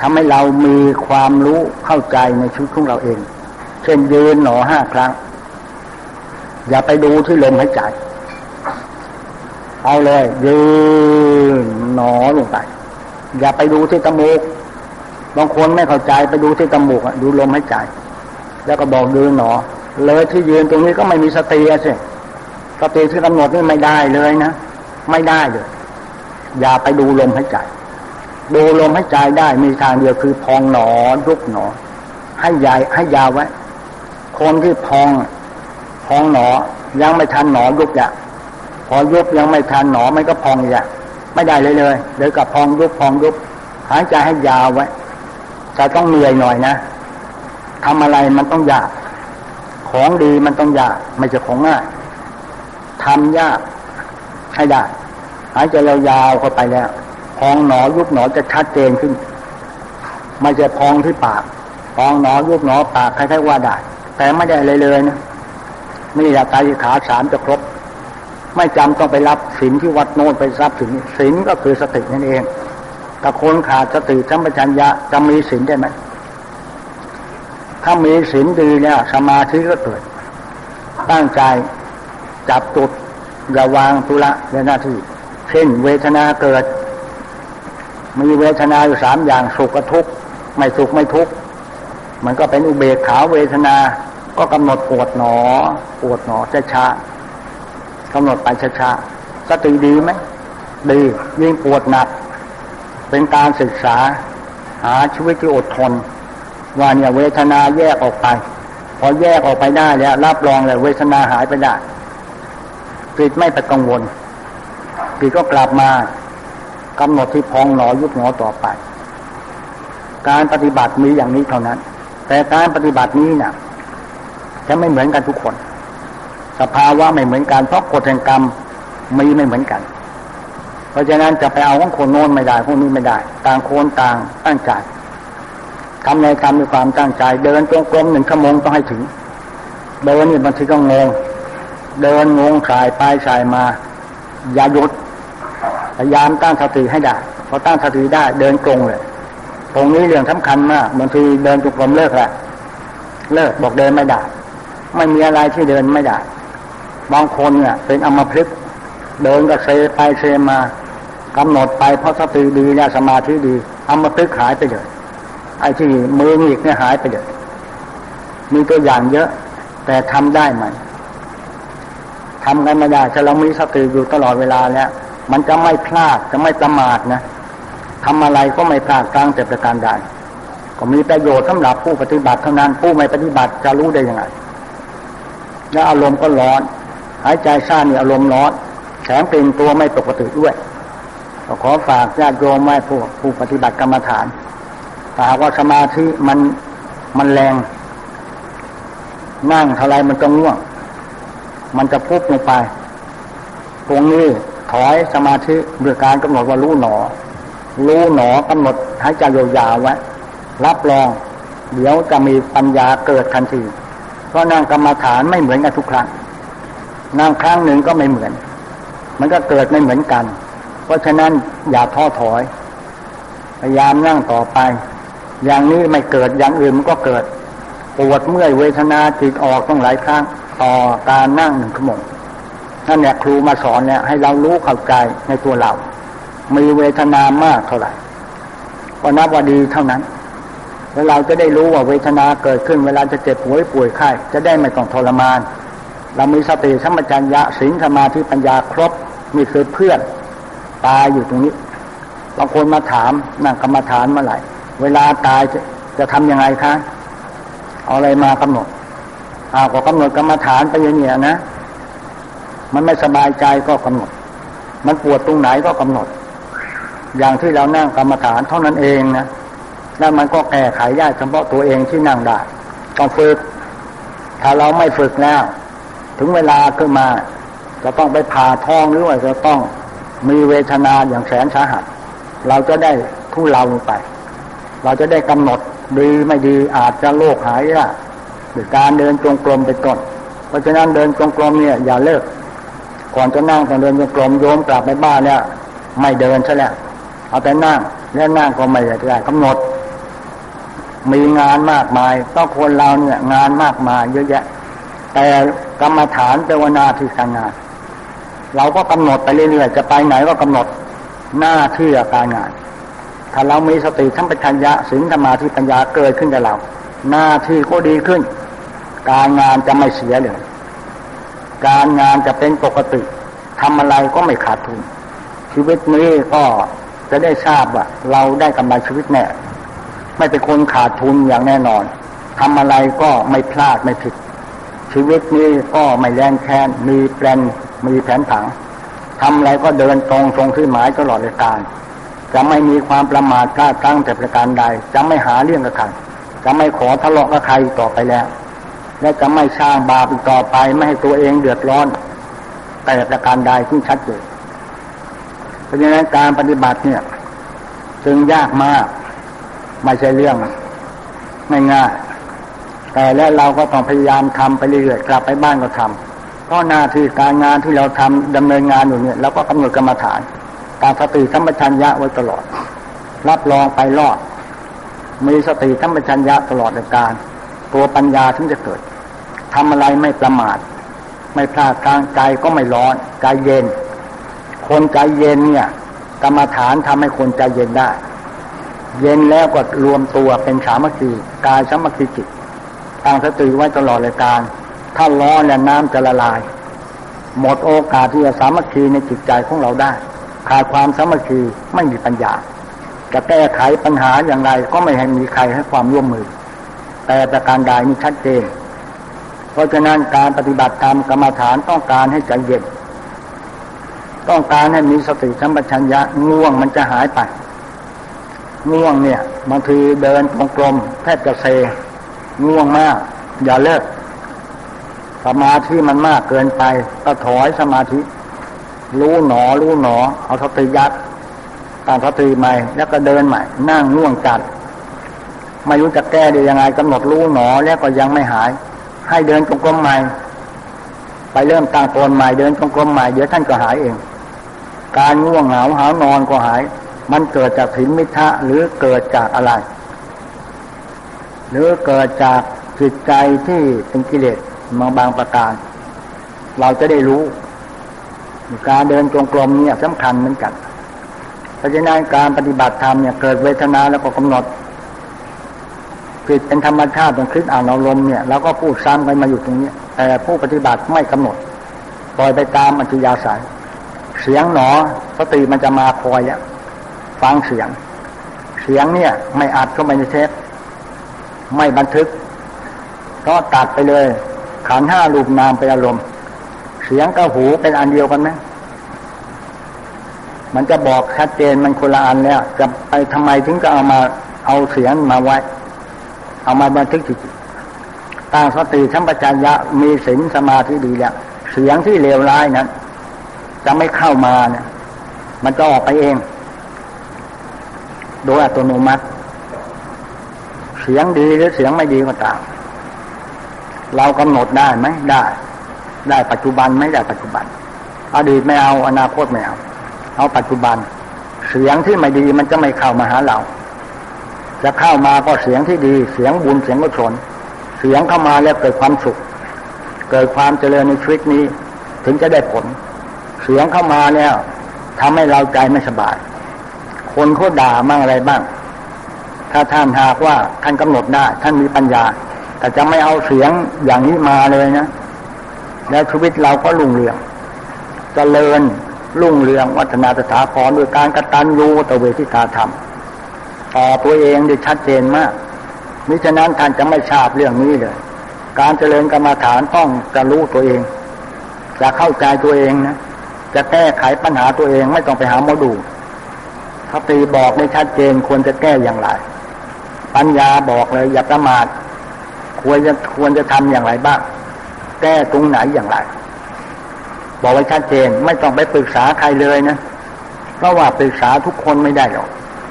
ทำให้เรามีความรู้เข้าใจในชีวิตของเราเอง เช่นยืนหนอห้าครั้ง อย่าไปดูที่ลมหายใจ เอาเลย ยืนหนอลงไป อย่าไปดูที่ตมูกบางคนไม่เข้าใจไปดูที่ตมูกดูลมหายใจ แล้วก็บอกยืนหนอ เลยที่ยืนตรงนี้ก็ไม่มีสติสิสติที่กำหนดนี่ไม่ได้เลยนะไม่ได้เลย อย่าไปดูลมหายใจดูลมหายใจได้มีทางเดียวคือพองหนอยุบหนอ ให้ใหญ่ให้ยาวไว้ คนที่พองพองหนอ ยังไม่ทันหนอยุบอย่าพอยุบยังไม่ทันหนอไม่ก็พองอย่าไม่ได้เลยเลยเดี๋ยวกับพองยุบพองยุบหายใจให้ยาวไว้จะต้องเหนื่อยหน่อยนะทำอะไรมันต้องยาก ของดีมันต้องยาก ไม่ใช่ของง่ายทำยากให้ได้หายใจยาวๆเข้าไปแล้ว พองหนอยุบหนอจะชัดเจนขึ้น ไม่ใช่พองที่ปาก พองหนอยุบหนอปากใครๆว่าได้ แต่ไม่ได้เลยเลยนะไม่อยากตายขาสามจะครบ ไม่จำต้องไปรับศีลที่วัดโน้นไปรับศีลศีลก็คือสตินั่นเองแต่คนขาดสติสัมปชัญญะจะมีศีลได้ไหมถ้ามีศีลดีเนี่ยสมาธิก็เกิด ตั้งใจจับจุดอย่าวางตุละในหน้าที่เช่นเวทนาเกิด มีเวทนาอยู่สามอย่างสุขกับทุกข์ไม่สุขไม่ทุกข์ มันก็เป็นอุเบกขาเวทนา ก็กำหนดปวดหนอ ปวดหนอช้าช้ากำหนดไปช้าช้าสติดีไหมดียิ่งปวดหนัก เป็นการศึกษา หาชีวิตที่อดทน ว่าเนี่ยเวทนาแยกออกไป พอแยกออกไปได้แล้วรับรองเลยเวทนาหายไปได้จิตไม่ไปกังวลจิตก็กลับมากำหนดที่พองหนอยุบหนอต่อไป การปฏิบัติมีอย่างนี้เท่านั้น แต่การปฏิบัตินี้เนะ่ยจะไม่เหมือนกันทุกคน สภาวะไม่เหมือนกันเพราะกฎแห่งกรรมมีไม่เหมือนกัน เพราะฉะนั้นจะไปเอาของคนโน้นไม่ได้พวกนี้ไม่ได้ ต่างโคนต่างตั้งใจทำในกรรมมีความตั้งใจ เดินจงกรมหนึ่งชั่วโมงต้องให้ถึง เดินนี่บางทีก็งง เดินงงสายไปสายมา อย่าหยุดพยายามตั้งสติให้ได้พอตั้งสติได้เดินตรงเลย ตรงนี้เรื่องสำคัญมากบางทีเดินจุกลมเลิกแหละเลิกบอกเดินไม่ได้ไม่มีอะไรที่เดินไม่ได้บางคนเนี่ย เป็นอมพลึกเดินก็เซไปเซมากำหนดไปเพราะสติดีเนี่ยสมาธิดีอมพลึกหายไปเลยไอ้ที่มือหงิกเนี่ยหายไปเลยมีตัวอย่างเยอะ แต่ทำได้ไหมทำกันไม่ได้ถ้าเรามีสติอยู่ตลอดเวลาแล้วมันจะไม่พลาดจะไม่ประมาทนะ ทำอะไรก็ไม่พลาดกลางแต่ประการใดก็มีประโยชน์สำหรับผู้ปฏิบัติเท่านั้นผู้ไม่ปฏิบัติจะรู้ได้ยังไง แล้วอารมณ์ก็ร้อน หายใจซ่านี่อารมณ์ร้อนแถมเป็นตัวไม่ปกติด้วยก็ขอฝากญาติโยมแม่ผู้ผู้ปฏิบัติกรรมฐานถ้าหากว่าสมาธิมันมันแรง นั่งเท่าไรมันจะง่วง มันจะพุบลงไป ตรงนี้ถอยสมาธิด้วยการกำหนดว่ารู้หนอ รู้หนอกำหนดหายใจยาวๆไว้รับรอง เดี๋ยวจะมีปัญญาเกิดทันที เพราะนั่งกรรมฐานไม่เหมือนกันทุกครั้งนั่งครั้งหนึ่งก็ไม่เหมือน มันก็เกิดไม่เหมือนกัน เพราะฉะนั้นอย่าท้อถอย พยายามนั่งต่อไป อย่างนี้ไม่เกิดอย่างอื่นมันก็เกิดปวดเมื่อยเวทนาจิตออกต้องหลายครั้งต่อการนั่งหนึ่งชั่วโมงนั่นเนี่ยครูมาสอนเนี่ยให้เรารู้เข้าใจในตัวเรา มีเวทนามากเท่าไหร่ก็นับว่าดีเท่านั้น แล้วเราจะได้รู้ว่าเวทนาเกิดขึ้น เวลาจะเจ็บป่วยป่วยไข้จะได้ไม่ต้องทรมาน เรามีสติสัมปชัญญะสิงสมาธิปัญญาครบมีคือเพื่อนตายอยู่ตรงนี้บางคนมาถามนั่งกรรมฐานเมื่อไหร่เวลาตายจะจะทำยังไงคะเอาอะไรมากำหนดอ้าวก็กำหนดกรรมฐานไปอย่างนี้นะมันไม่สบายใจก็กำหนด มันปวดตรงไหนก็กำหนด อย่างที่เรานั่งกรรมฐานเท่านั้นเองนะแล้วมันก็แก้ไขได้เฉพาะตัวเองที่นั่งได้ต้องฝึก ถ้าเราไม่ฝึกแล้ว ถึงเวลาขึ้นมา จะต้องไปผ่าท้องหรือว่าจะต้องมีเวทนาอย่างแสนสาหัส เราจะได้ทุเลาลงไป เราจะได้กำหนดดีไม่ดีอาจจะโรคหายละหรือการเดินจงกรมเป็นต้นเพราะฉะนั้นเดินจงกรมเนี่ยอย่าเลิก ก่อนจะนั่งต้องเดินจงกรมโยมกลับไปบ้านเนี่ยไม่เดินซะแล้ว เอาแต่นั่งแล้วนั่งก็ไม่ได้กำหนด มีงานมากมายต้องคนเราเนี่ย งานมากมายเยอะแยะ แต่กรรมฐานเป็นวนาที่การงาน เราก็กำหนดไปเรื่อยๆจะไปไหนก็กำหนดหน้าที่การงาน ถ้าเรามีสติทั้งปัญญาสิงธรรมาที่ปัญญาเกิดขึ้นกับเรา หน้าที่ก็ดีขึ้น การงานจะไม่เสียเลยการงานจะเป็นปกติทำอะไรก็ไม่ขาดทุนชีวิตนี้ก็ จะได้ทราบว่าเราได้กำไรชีวิตแน่ไม่เป็นคนขาดทุนอย่างแน่นอนทำอะไรก็ไม่พลาดไม่ผิด ชีวิตนี้ก็ไม่แรงแค้นมีแปลนมีแผนผังทำอะไรก็เดินตรงตรงที่หมายตลอดเลยการจะไม่มีความประมาทพลาดตั้งแต่ประการใด จะไม่หาเรื่องกับใครจะไม่ขอทะเลาะกับใครต่อไปแล้ว และจะไม่สร้างบาปอีกต่อไป ไม่ให้ตัวเองเดือดร้อน แต่ประการใดที่ชัดเจน เพราะฉะนั้นการปฏิบัติเนี่ย จึงยากมาก ไม่ใช่เรื่องไม่ง่ายแต่แล้วเราก็ต้องพยายามทำไปเรื่อยๆกลับไปบ้านก็ทำเพราะหน้าที่การงานที่เราทำดำเนินงานอยู่เนี่ยเราก็กำหนดกรรมฐานการสติสัมปชัญญะไว้ตลอด รับรองไปรอด มีสติสัมปชัญญะตลอดในการ ตัวปัญญาถึงจะเกิดทำอะไรไม่ประมาท ไม่พลาดกลางใจก็ไม่ร้อน ใจเย็น คนใจเย็นเนี่ย กรรมฐานทำให้คนใจเย็นได้ เย็นแล้วก็รวมตัวเป็นสามัคคีกายสามัคคีจิตตั้งสติไว้ตลอดเลยการ ถ้าร้อนแล้วน้ำจะละลาย หมดโอกาสที่จะสามัคคีในจิตใจของเราได้ ขาดความสามัคคีไม่มีปัญญา จะแก้ไขปัญหาอย่างไรก็ไม่ให้มีใครให้ความร่วมมือ แต่ประการใดนี่ชัดเจน เพราะฉะนั้นการปฏิบัติธรรมกรรมฐานต้องการให้ใจเย็น ต้องการให้มีสติสัมปชัญญะง่วงมันจะหายไป ง่วงเนี่ยบางทีเดินตรงกลมแทบจะเซง่วงมาก อย่าเลิกสมาธิมันมากเกินไป ก็ถอยสมาธิ รู้หนอ รู้หนอ เอาสติยัดตามสติใหม่ แล้วก็เดินใหม่ นั่งง่วงจัด ไม่รู้จะแก้ได้ยังไงกำหนดรู้หนอแล้วก็ยังไม่หาย ให้เดินจงกรมใหม่ ไปเริ่มตั้งตนใหม่เดินจงกรมใหม่เดี๋ยวท่านก็หายเอง การง่วงเหงาหานอนก็หาย มันเกิดจากถินมิทะหรือเกิดจากอะไร หรือเกิดจากจิตใจที่เป็นกิเลสมาบางประการ เราจะได้รู้ การเดินจงกรมเนี่ยสำคัญเหมือนกันเพราะฉะนั้นการปฏิบัติธรรมเนี่ยเกิดเวทนาแล้วก็กำหนดจิตเป็นธรรมชาติตรงคิดอ่านอารมณ์เนี่ยเราก็พูดซ้ำไปมาอยู่ตรงนี้แต่ผู้ปฏิบัติไม่กำหนดปล่อยไปตามอัจฉริยาสาย เสียงหนอ สติมันจะมาคอยอะฟังเสียง เสียงเนี่ย ไม่อัดเข้าไปในเทปไม่บันทึก ก็ตัดไปเลย ขันห้ารูปนามไปอารมณ์ เสียงกับหูเป็นอันเดียวกันไหมมันจะบอกชัดเจนมันคนละอันแล้วจะไปทำไมถึงจะเอามาเอาเสียงมาไว้ เอามาบันทึกจิตตั้งสติชัมปัญญะมีศีลสมาธิดีแล้วเสียงที่เลวร้ายนั้น จะไม่เข้ามาเนี่ยมันจะออกไปเอง โดยอัตโนมัติ เสียงดีหรือเสียงไม่ดีก็ตามเรากำหนดได้ไหมได้ ได้ปัจจุบันไม่ได้ปัจจุบัน อดีตไม่เอาอนาคตไม่เอา เอาปัจจุบัน เสียงที่ไม่ดีมันจะไม่เข้ามาหาเรา จะเข้ามาก็เสียงที่ดี เสียงบุญเสียงกุศลเสียงเข้ามาแล้วเกิดความสุข เกิดความเจริญในชีวิตนี้ ถึงจะได้ผล เสียงเข้ามาแล้วทำให้เราใจไม่สบาย คนเขาด่ามั่งอะไรบ้าง ถ้าท่านหากว่าท่านกำหนดได้ ท่านมีปัญญา แต่จะไม่เอาเสียงอย่างนี้มาเลยนะ แล้วชีวิตเราก็ลุ่งเรืองจเจริญลุ่งเรืองวัฒนาสถาพรด้วยการกระตันยูตะเวทิตาธรรมต่อตัวเองได้ชัดเจนมากมิฉะนั้นท่านจะไม่ทราบเรื่องนี้เลย การเจริญกรรมฐานต้องจะรู้ตัวเอง จะเข้าใจตัวเองนะ จะแก้ไขปัญหาตัวเองไม่ต้องไปหาหมอดูสติบอกในชัดเจนควรจะแก้อย่างไร ปัญญาบอกเลยอย่าประมาทควรจะควรจะทำอย่างไรบ้าง แก้ตรงไหนอย่างไร บอกไว้ชัดเจนไม่ต้องไปปรึกษาใครเลยนะเพราะว่าปรึกษาทุกคนไม่ได้หรอก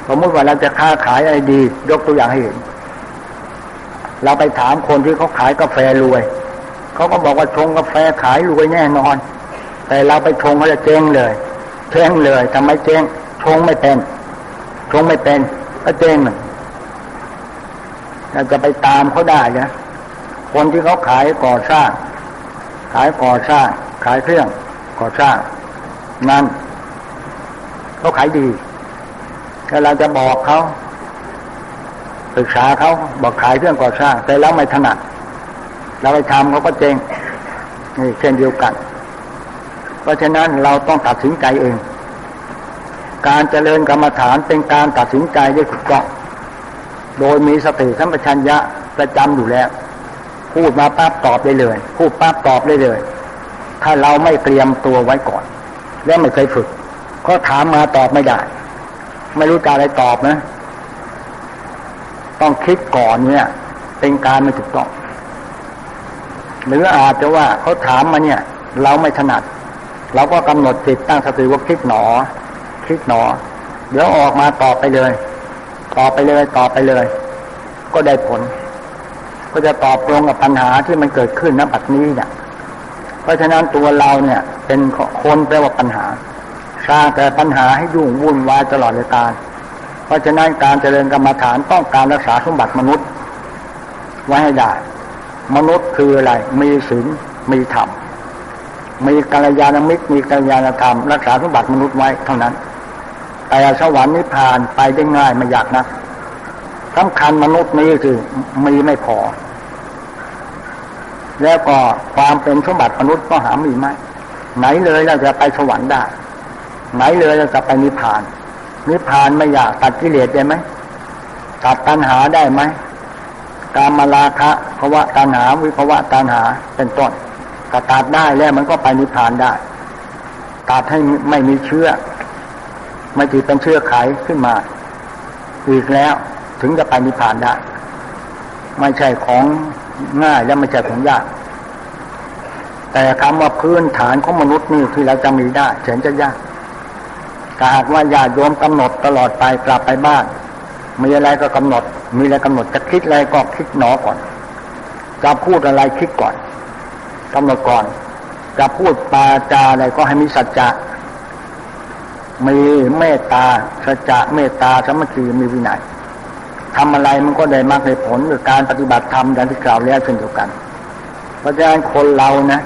สมมติว่าเราจะค้าขายอะไรดี ยกตัวอย่างให้เห็นเราไปถามคนที่เขาขายกาแฟรวยเขาก็บอกว่าชงกาแฟขายรวยแน่นอน แต่เราไปชงเขาจะเจ๊งเลยเจ๊งเลยทำไมเจ๊งชงไม่เป็นชงไม่เป็นก็เจ๊งเราจะไปตามเขาได้นะคนที่เขาขายก่อสร้าง ขายก่อสร้าง ขายเครื่องก่อสร้าง นั้นเขาขายดีถ้าเราจะบอกเขาปรึกษาเขาบอกขายเครื่องก่อสร้าง แต่แล้วไม่ถนัดเราไปทำเขาก็เจงนี่เช่นเดียวกัน เพราะฉะนั้นเราต้องตัดสินใจเอง การเจริญกรรมฐานเป็นการตัดสินใจด้วยถูกต้องโดยมีสติสัมปชัญญะประจำอยู่แล้ว พูดมาปั๊บตอบได้เลย พูดปั๊บตอบได้เลย ถ้าเราไม่เตรียมตัวไว้ก่อน และไม่เคยฝึก ก็ถามมาตอบไม่ได้ ไม่รู้การอะไรตอบนะ ต้องคิดก่อนเนี่ย เป็นการไม่ถูกต้องหรืออาจจะว่าเขาถามมาเนี่ย เราไม่ถนัด เราก็กำหนดจิตตั้งสติว่าคิดหนอ คิดหนอ เดี๋ยวออกมาตอบไปเลย ตอบไปเลย ตอบไปเลย ก็ได้ผล ก็จะตอบตรงกับปัญหาที่มันเกิดขึ้นณบัดนี้เนี่ย เพราะฉะนั้นตัวเราเนี่ย เป็นคนแปลว่าปัญหาสร้างแต่ปัญหาให้ยุ่งวุ่นวายตลอดเลยตารเพราะฉะนั้นการเจริญกรรมฐานต้องการรักษาสมบัติมนุษย์ ไว้ให้ได้ มนุษย์คืออะไร มีศีลมีธรรม มีกัลยาณมิตรมีกัลยาณธรรมรักษาสมบัติมนุษย์ไว้เท่านั้น แต่สวรรค์นิพพานไปได้ง่ายไม่ยากนะสำคัญมนุษย์นี้คือมีไม่พอ แล้วก็ความเป็นสมบัติมนุษย์ก็หามีไหมไหนเลยเราจะไปสวรรค์ได้ ไหนเลยเราจะไปนิพพาน นิพพานไม่อยากตัดกิเลสได้ไหมตัดตัณหาได้ไหมการมาลาคะภาวะตัณหาวิภาวะตัณหาเป็นต้น ก็ตัดได้แล้วมันก็ไปนิพพานได้ตัดให้ไม่มีเชื้อ ไม่ถือเป็นเชื้อไขขึ้นมา อีกแล้วถึงจะไปนิพพานได้ ไม่ใช่ของง่ายและไม่ใช่ของยาก แต่คำว่าพื้นฐานของมนุษย์นี่ที่เราจะมีได้เฉนจะยากถ้าหากว่าญาติโยมกำหนดตลอดไปกลับไปบ้านมีอะไรก็กำหนด มีอะไรกำหนดจะคิดอะไรก็คิดหนอก่อนจะพูดอะไรคิดก่อน กำหนดก่อน จะพูดปาจาอะไรก็ให้มีสัจจะมีเมตตาสัจจะเมตตาสมัคคีมีวินัยทำอะไรมันก็ได้มากในผลหรือการปฏิบัติธรรมอย่างที่กล่าวแล้วเช่นเดียวกัน เพราะฉะนั้นคนเรานะ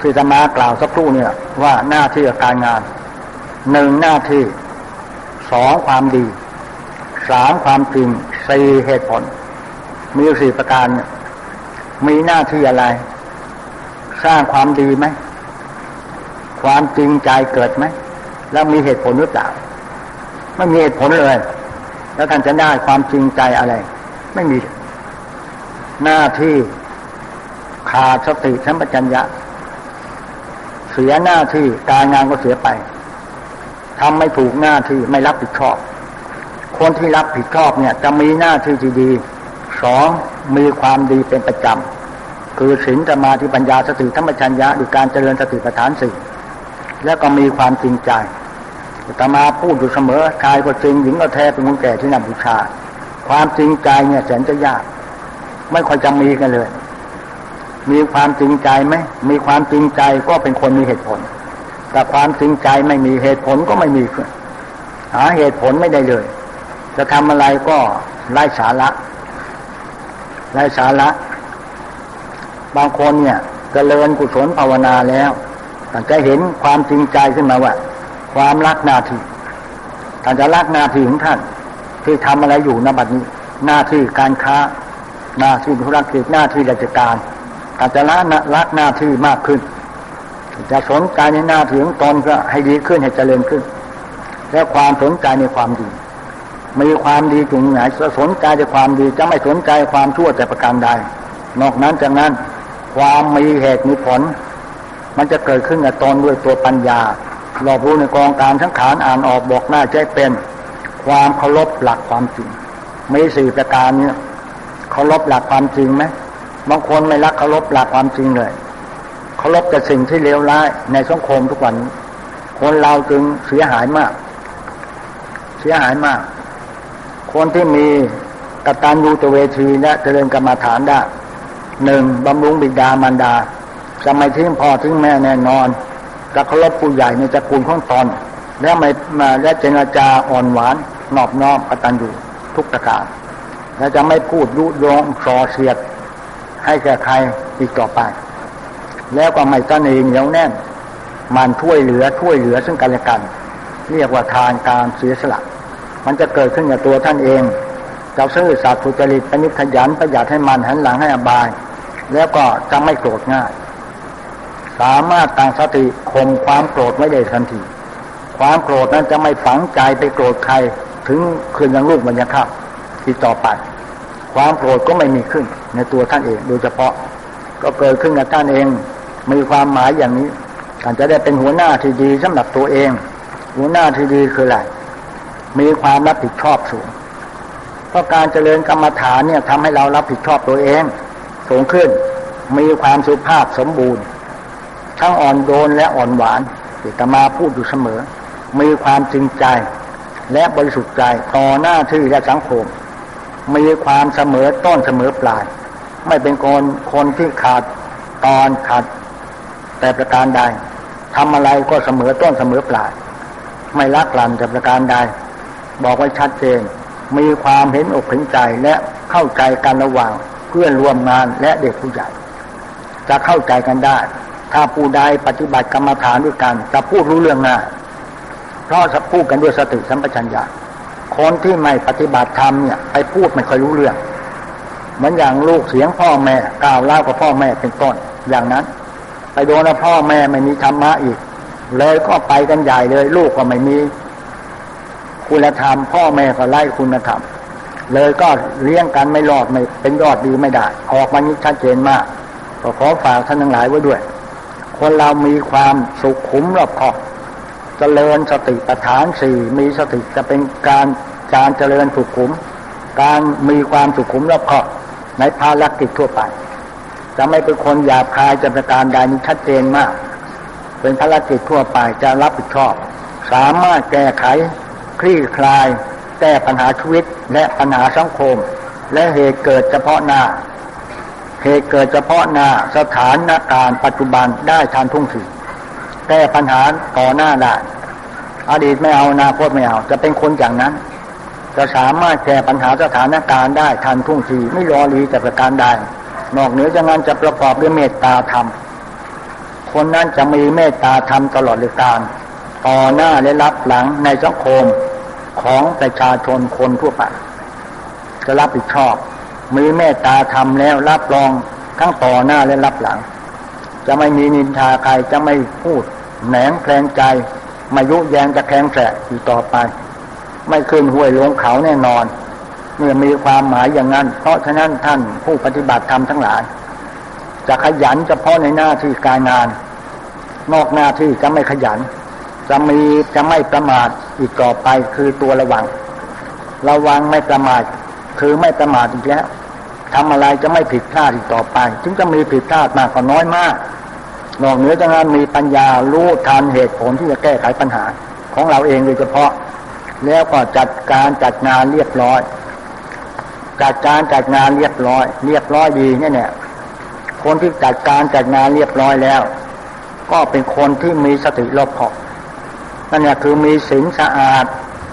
ที่จะมากล่าวสักครู่เนี่ยว่าหน้าที่การงานหนึ่งหน้าที่สองความดีสามความจริงสี่เหตุผล มีสี่ประการ มีหน้าที่อะไร สร้างความดีไหม ความจริงใจเกิดไหม แล้วมีเหตุผลหรือเปล่า ไม่มีเหตุผลเลย แล้วท่านจะได้ความจริงใจอะไร ไม่มี หน้าที่ขาดสติสัมปชัญญะ เสียหน้าที่การงานก็เสียไปทำไม่ถูกหน้าที่ไม่รับผิดชอบ คนที่รับผิดชอบเนี่ย จะมีหน้าที่ที่ดีสอง มีความดีเป็นประจำ คือศีลสมาธิปัญญาสติธรรมชัญญะด้วยการเจริญสติปัฏฐานสี่แล้วก็มีความจริงใจตมาพูดอยู่เสมอชายก็จริงหญิงก็แท้เป็นคนแก่ที่นำบูชา ความจริงใจเนี่ยแสนจะยาก ไม่ค่อยจะมีกันเลย มีความจริงใจไหมมีความจริงใจก็เป็นคนมีเหตุผล แต่ความจริงใจไม่มีเหตุผลก็ไม่มีหาเหตุผลไม่ได้เลย จะทำอะไรก็ไร้สาระ ไร้สาระ บางคนเนี่ยจเจริญกุศลภาวนาแล้วท่านจะเห็นความจริงใจขึ้นมาว่า ความรักหน้าที่ท่านจะรักหน้าที่ของท่าน ที่ทำอะไรอยู่นบัดนี้ หน้าที่การค้า หน้าที่ธุรกิจหน้าที่ราชการท่านจะรักรักหน้าที่มากขึ้น จะสนใจในหน้าที่ของตนก็ให้ดีขึ้นให้เจริญขึ้น และความสนใจในความดี มีความดีจุงไหนจะสนใจในความดีจะไม่สนใจความชั่วแต่ประการใด นอกนั้นจากนั้น ความมีเหตุมีผล มันจะเกิดขึ้นกับตนด้วยตัวปัญญารอบรู้ในกองการทั้งขานอ่านออกบอกหน้าใจเป็น ความเคารพหลักความจริงมีสี่ประการนี้เคารพหลักความจริงไหมบางคนไม่รักเคารพหลักความจริงเลยเคารพแต่สิ่งที่เลวร้ายในสังคมทุกวัน คนเราจึงเสียหายมาก เสียหายมาก คนที่มีกตัญญูตเวทีและเจริญกรรมฐานได้หนึ่งบำรุงบิดามารดา จะไม่ทิ้งพ่อทิ้งแม่แน่นอนจะเคารพผู้ใหญ่ในตระกูลของตนและไม่มาและเจรจาอ่อนหวานนอบน้อมกตัญญูทุกประการและจะไม่พูดยุยงส่อเสียด ให้แก่ใครอีกต่อไป แล้วก็ไม่ตันเองเหนียวแน่น มันช่วยเหลือช่วยเหลือซึ่งกันและกัน เรียกว่าทานการเสียสละ มันจะเกิดขึ้นกับตัวท่านเองจะซื่อสัตย์สุจริตปณิขยันประหยัดให้มันหันหลังให้อบาย แล้วก็จะไม่โกรธง่าย สามารถตั้งสติข่มความโกรธไม่ได้ทันที ความโกรธนั้นจะไม่ฝังใจไปโกรธใครถึงคืนยังลูกมันยังข้าที่ต่อไป ความโกรธก็ไม่มีขึ้นในตัวท่านเอง โดยเฉพาะก็เกิดขึ้นกับท่านเอง มีความหมายอย่างนี้การจะได้เป็นหัวหน้าที่ดีสำหรับตัวเอง หัวหน้าที่ดีคืออะไร มีความรับผิดชอบสูง เพราะการเจริญกรรมฐานเนี่ยทำให้เรารับผิดชอบตัวเองสูงขึ้น มีความสุภาพสมบูรณ์ ทั้งอ่อนโยนและอ่อนหวานที่ตมาพูดอยู่เสมอ มีความจริงใจและบริสุทธิ์ใจต่อหน้าที่และสังคม มีความเสมอต้นเสมอปลาย ไม่เป็นคนคนที่ขาดตอนขาดแต่ประการใดทำอะไรก็เสมอต้นเสมอปลาย ไม่ลักลั่นแต่ประการใด บอกไว้ชัดเจน มีความเห็นอกเห็นใจและเข้าใจกันระหว่างเพื่อนร่วมงานและเด็กผู้ใหญ่ จะเข้าใจกันได้ ถ้าผู้ใดปฏิบัติกรรมฐานด้วยกัน จะพูดรู้เรื่องง่ายเพราะจะพูดกันด้วยสติสัมปชัญญะคนที่ไม่ปฏิบัติธรรมเนี่ยไปพูดไม่ค่อยรู้เรื่องเหมือนอย่างลูกเสียงพ่อแม่กล่าวเล่ากับพ่อแม่เป็นต้นอย่างนั้น ไปโดนพ่อแม่ไม่มีธรรมะอีก เลยก็ไปกันใหญ่เลย ลูกก็ไม่มี คุณธรรม พ่อแม่ก็ไล่คุณธรรม เลยก็เลี้ยงกันไม่รอดไม่เป็นยอดดีไม่ได้ ออกมานี้ชัดเจนมากก็ขอฝากท่านทั้งหลายไว้ด้วย คนเรามีความสุขขุมรอบคอบเจริญสติปัฏฐานสี่มีสติจะเป็นการการเจริญสุขขุม การมีความสุขุมรอบคอบในภารกิจทั่วไป จะไม่เป็นคนหยาบคายจะประการใดนี้ชัดเจนมาก เป็นภารกิจทั่วไปจะรับผิดชอบ สามารถแก้ไข คลี่คลาย แก้ปัญหาชีวิตและปัญหาสังคม และเหตุเกิดเฉพาะหน้า เหตุเกิดเฉพาะหน้าสถานการณ์ปัจจุบันได้ทันทุ่งทีแก้ปัญหาต่อหน้าได้อดีตไม่เอาอนาคตไม่เอา จะเป็นคนอย่างนั้น จะสามารถแก้ปัญหาสถานการณ์ได้ทันทุ่งทีไม่รอรีแต่ประการใดนอกเหนือจากนั้นจะประกอบด้วยเมตตาธรรม คนนั้นจะมีเมตตาธรรมตลอดเลยการต่อหน้าและรับหลังในสังคม ของประชาชนคนทั่วไปจะรับผิดชอบ มีเมตตาธรรมแล้วรับรองทั้งต่อหน้าและรับหลัง จะไม่มีนินทาใครจะไม่พูดแหนงแคลงใจ มายุแยงจะแข็งแสะอยู่ต่อไป ไม่ขึ้นห้วยลงเขาแน่นอน เมื่อมีความหมายอย่างนั้น เพราะฉะนั้นท่านผู้ปฏิบัติธรรมทั้งหลาย จะขยันเฉพาะในหน้าที่การงาน นอกหน้าที่จะไม่ขยัน จะมีจะไม่ประมาท อีกต่อไปคือตัวระวัง ระวังไม่ประมาทคือไม่ประมาทอีกแล้วทำอะไรจะไม่ผิดพลาดอีกต่อไป ถึงจะมีผิดพลาดมากก็น้อยมาก นอกเหนือจากนั้นมีปัญญารู้ทันเหตุผลที่จะแก้ไขปัญหา ของเราเองโดยเฉพาะ แล้วก็จัดการจัดงานเรียบร้อย จัดการจัดงานเรียบร้อย เรียบร้อยดีเนี่ยเนี่ย คนที่จัดการจัดงานเรียบร้อยแล้ว ก็เป็นคนที่มีสติรอบคอบ นั่นเนี่ยคือมีศีลสะอาด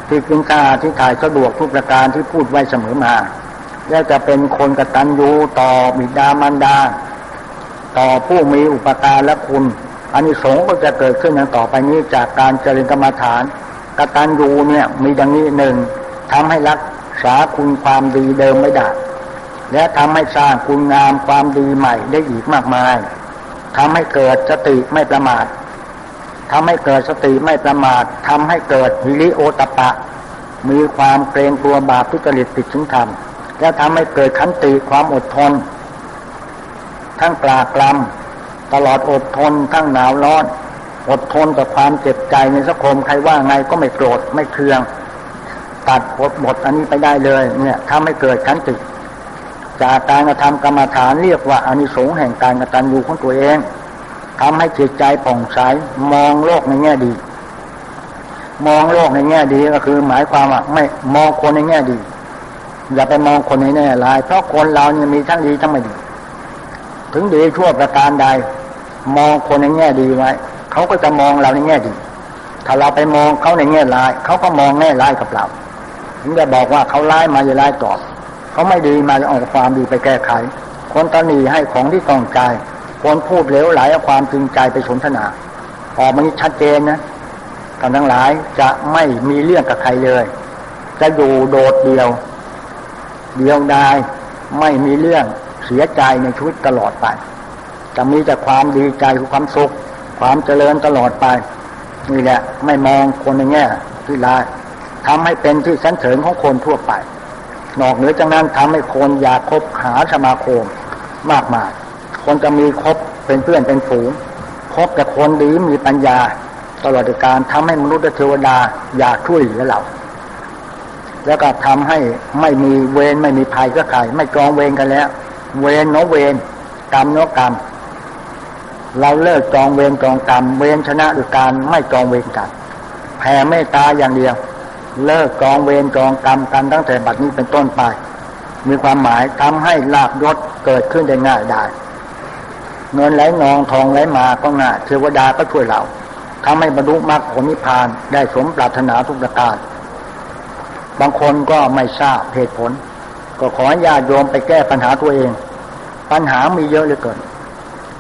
ที่กินสะอาดที่ถ่ายสะดวกทุกประการที่พูดไว้เสมอมา แล้วจะเป็นคนกตัญญูต่อบิดามารดา ต่อผู้มีอุปการและคุณอันนี้สงก็จะเกิดขึ้นอย่างต่อไปนี้จากการเจริญกรรมฐาน กตัญญูเนี่ยมีดังนี้หนึ่งทำให้รักษาคุณความดีเดิมไม่ได้และทำให้สร้างคุณงามความดีใหม่ได้อีกมากมายทำให้เกิดสติไม่ประมาท ทำให้เกิดสติไม่ประมาททำให้เกิดฮิริโอตปะ มีความเกรงกลัวบาปทุจริตผิดชิงธรรมและทำให้เกิดขันติความอดทน ทั้งปราบปรามตลอดอดทน ทั้งหนาวร้อน อดทนกับความเจ็บใจในสังคมใครว่าไงก็ไม่โกรธไม่เคือง ตัดบทบทอันนี้ไปได้เลย เนี่ยถ้าไม่เกิดขันติ จากการกระทำกรรมฐานเรียกว่าอานิสงส์แห่งการกระตันยูของตัวเอง ทำให้จิตใจผ่องใสมองโลกในแง่ดี มองโลกในแง่ดีก็คือ หมายความว่าไม่มองคนในแง่ดี อย่าไปมองคนในแง่ร้าย เพราะคนเราเนี่ยมีทั้งดีทั้งไม่ดี ถึงดีชั่วประการใด มองคนในแง่ดีไว้เขาก็จะมองเราในแง่ดี ถ้าเราไปมองเขาในแง่ร้ายเขาก็มองแง่ร้ายกับเราถึงจะบอกว่าเขาร้ายมาจะร้ายตอบเขาไม่ดีมาจะเอาความดีไปแก้ไข คนตนีให้ของที่ต้องใจ คนพูดเลวไหลเอาความจริงใจไปสนทนาออกมันชัดเจนนะกันทั้งหลายจะไม่มีเรื่องกับใครเลย จะอยู่โดดเดียว เดียวดายไม่มีเรื่องเสียใจในชีวิตตลอดไป จะมีแต่ความดีใจคือความสุข ความเจริญตลอดไป นี่แหละ ไม่มองคนในแง่ที่ร้ายทำให้เป็นที่สันเสริญของคนทั่วไป นอกเหนือจากนั้นทำให้คนอยากคบหาสมาคมมากมาย คนจะมีคบเป็นเพื่อนเป็นฝูงคบแต่คนดีมีปัญญา ตลอดการทำให้มนุษย์และเทวดาอยากช่วยเหลือเรา แล้วก็ทำให้ไม่มีเวรไม่มีภัยก็ใครไม่กองเวรกันแล้ว เวรเนาะเวรกรรมเนาะกรรม เราเลิกจองเวรจองกรรม เวรชนะด้วยการไม่จองเวรกันแผ่เมตตาอย่างเดียว เลิกจองเวรจองกรรมกันตั้งแต่บัดนี้เป็นต้นไปมีความหมายทำให้ลาบยศเกิดขึ้นได้ง่ายได้ เงินไหลนองทองไหลมาก็ง่าเทวดาก็ช่วยเราทำให้บรรลุมรรคผลนิพพานได้สมปรารถนาทุกประการ บางคนก็ไม่ทราบเหตุผล ก็ขอญาติโยมไปแก้ปัญหาตัวเอง ปัญหามีเยอะเหลือเกิน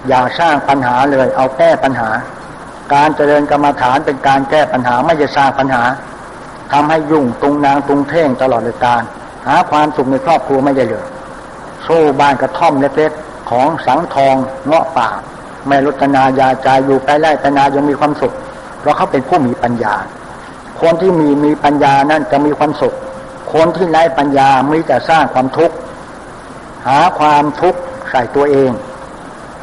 อย่าสร้างปัญหาเลย เอาแก้ปัญหา การเจริญกรรมฐานเป็นการแก้ปัญหาไม่จะสร้างปัญหาทำให้ยุ่งตรงนางตรงเท่งตลอดเลยการ หาความสุขในครอบครัวไม่ได้เลย โซ่บ้านกระท่อมเล็กๆ ของสังทองเงาะป่าแม่รตนายาใจอยู่ไปไล่ไปนายังมีความสุข เพราะเขาเป็นผู้มีปัญญา คนที่มีมีปัญญานั้นจะมีความสุข คนที่ไร้ปัญญาไม่แต่สร้างความทุกข์หาความทุกข์ใส่ตัวเอง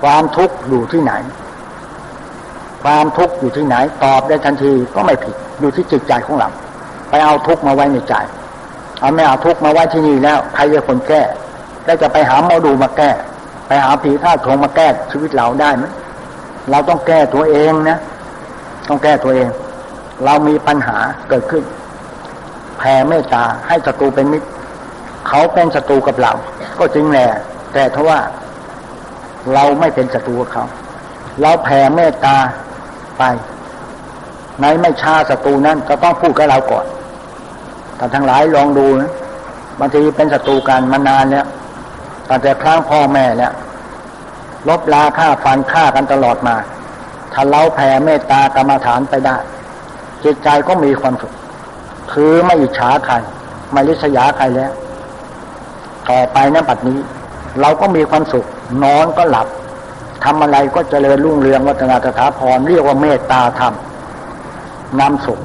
ความทุกข์อยู่ที่ไหน ความทุกข์อยู่ที่ไหนตอบได้ทันทีก็ไม่ผิดอยู่ที่จิตใจของเราไปเอาทุกข์มาไว้ในใจเอาไม่เอาทุกข์มาไว้ที่นี่แล้วใครจะคนแก้ได้จะไปหาหมอดูมาแก้ ไปหาผีท่าทงมาแก้ชีวิตเราได้ไหมเราต้องแก้ตัวเองนะ ต้องแก้ตัวเอง เรามีปัญหาเกิดขึ้น แผ่เมตตาให้ศัตรูเป็นมิตร เขาเป็นศัตรูกับเรา ก็จริงแหละแต่ทว่า เราไม่เป็นศัตรูกับเขา เราแผ่เมตตาไป ในไม่ช้าศัตรูนั้นก็ต้องพูดกับเราก่อนแต่ทั้งหลายลองดูนะบางทีเป็นศัตรูกันมานานแล้ว ตั้งแต่ครั้งพ่อแม่แล้วลบลาฆ่าฟันฆ่ากันตลอดมา ถ้าเราแผ่เมตตากรรมฐานไปได้ จิตใจก็มีความสุข คือไม่อิจฉาใคร ไม่ริษยาใครแล้ว ต่อไปนะปัดนี้ เราก็มีความสุข นอนก็หลับทำอะไรก็เจริญรุ่งเรืองวัฒนาตถาพรเรียกว่าเมตตาธรรมนำสุข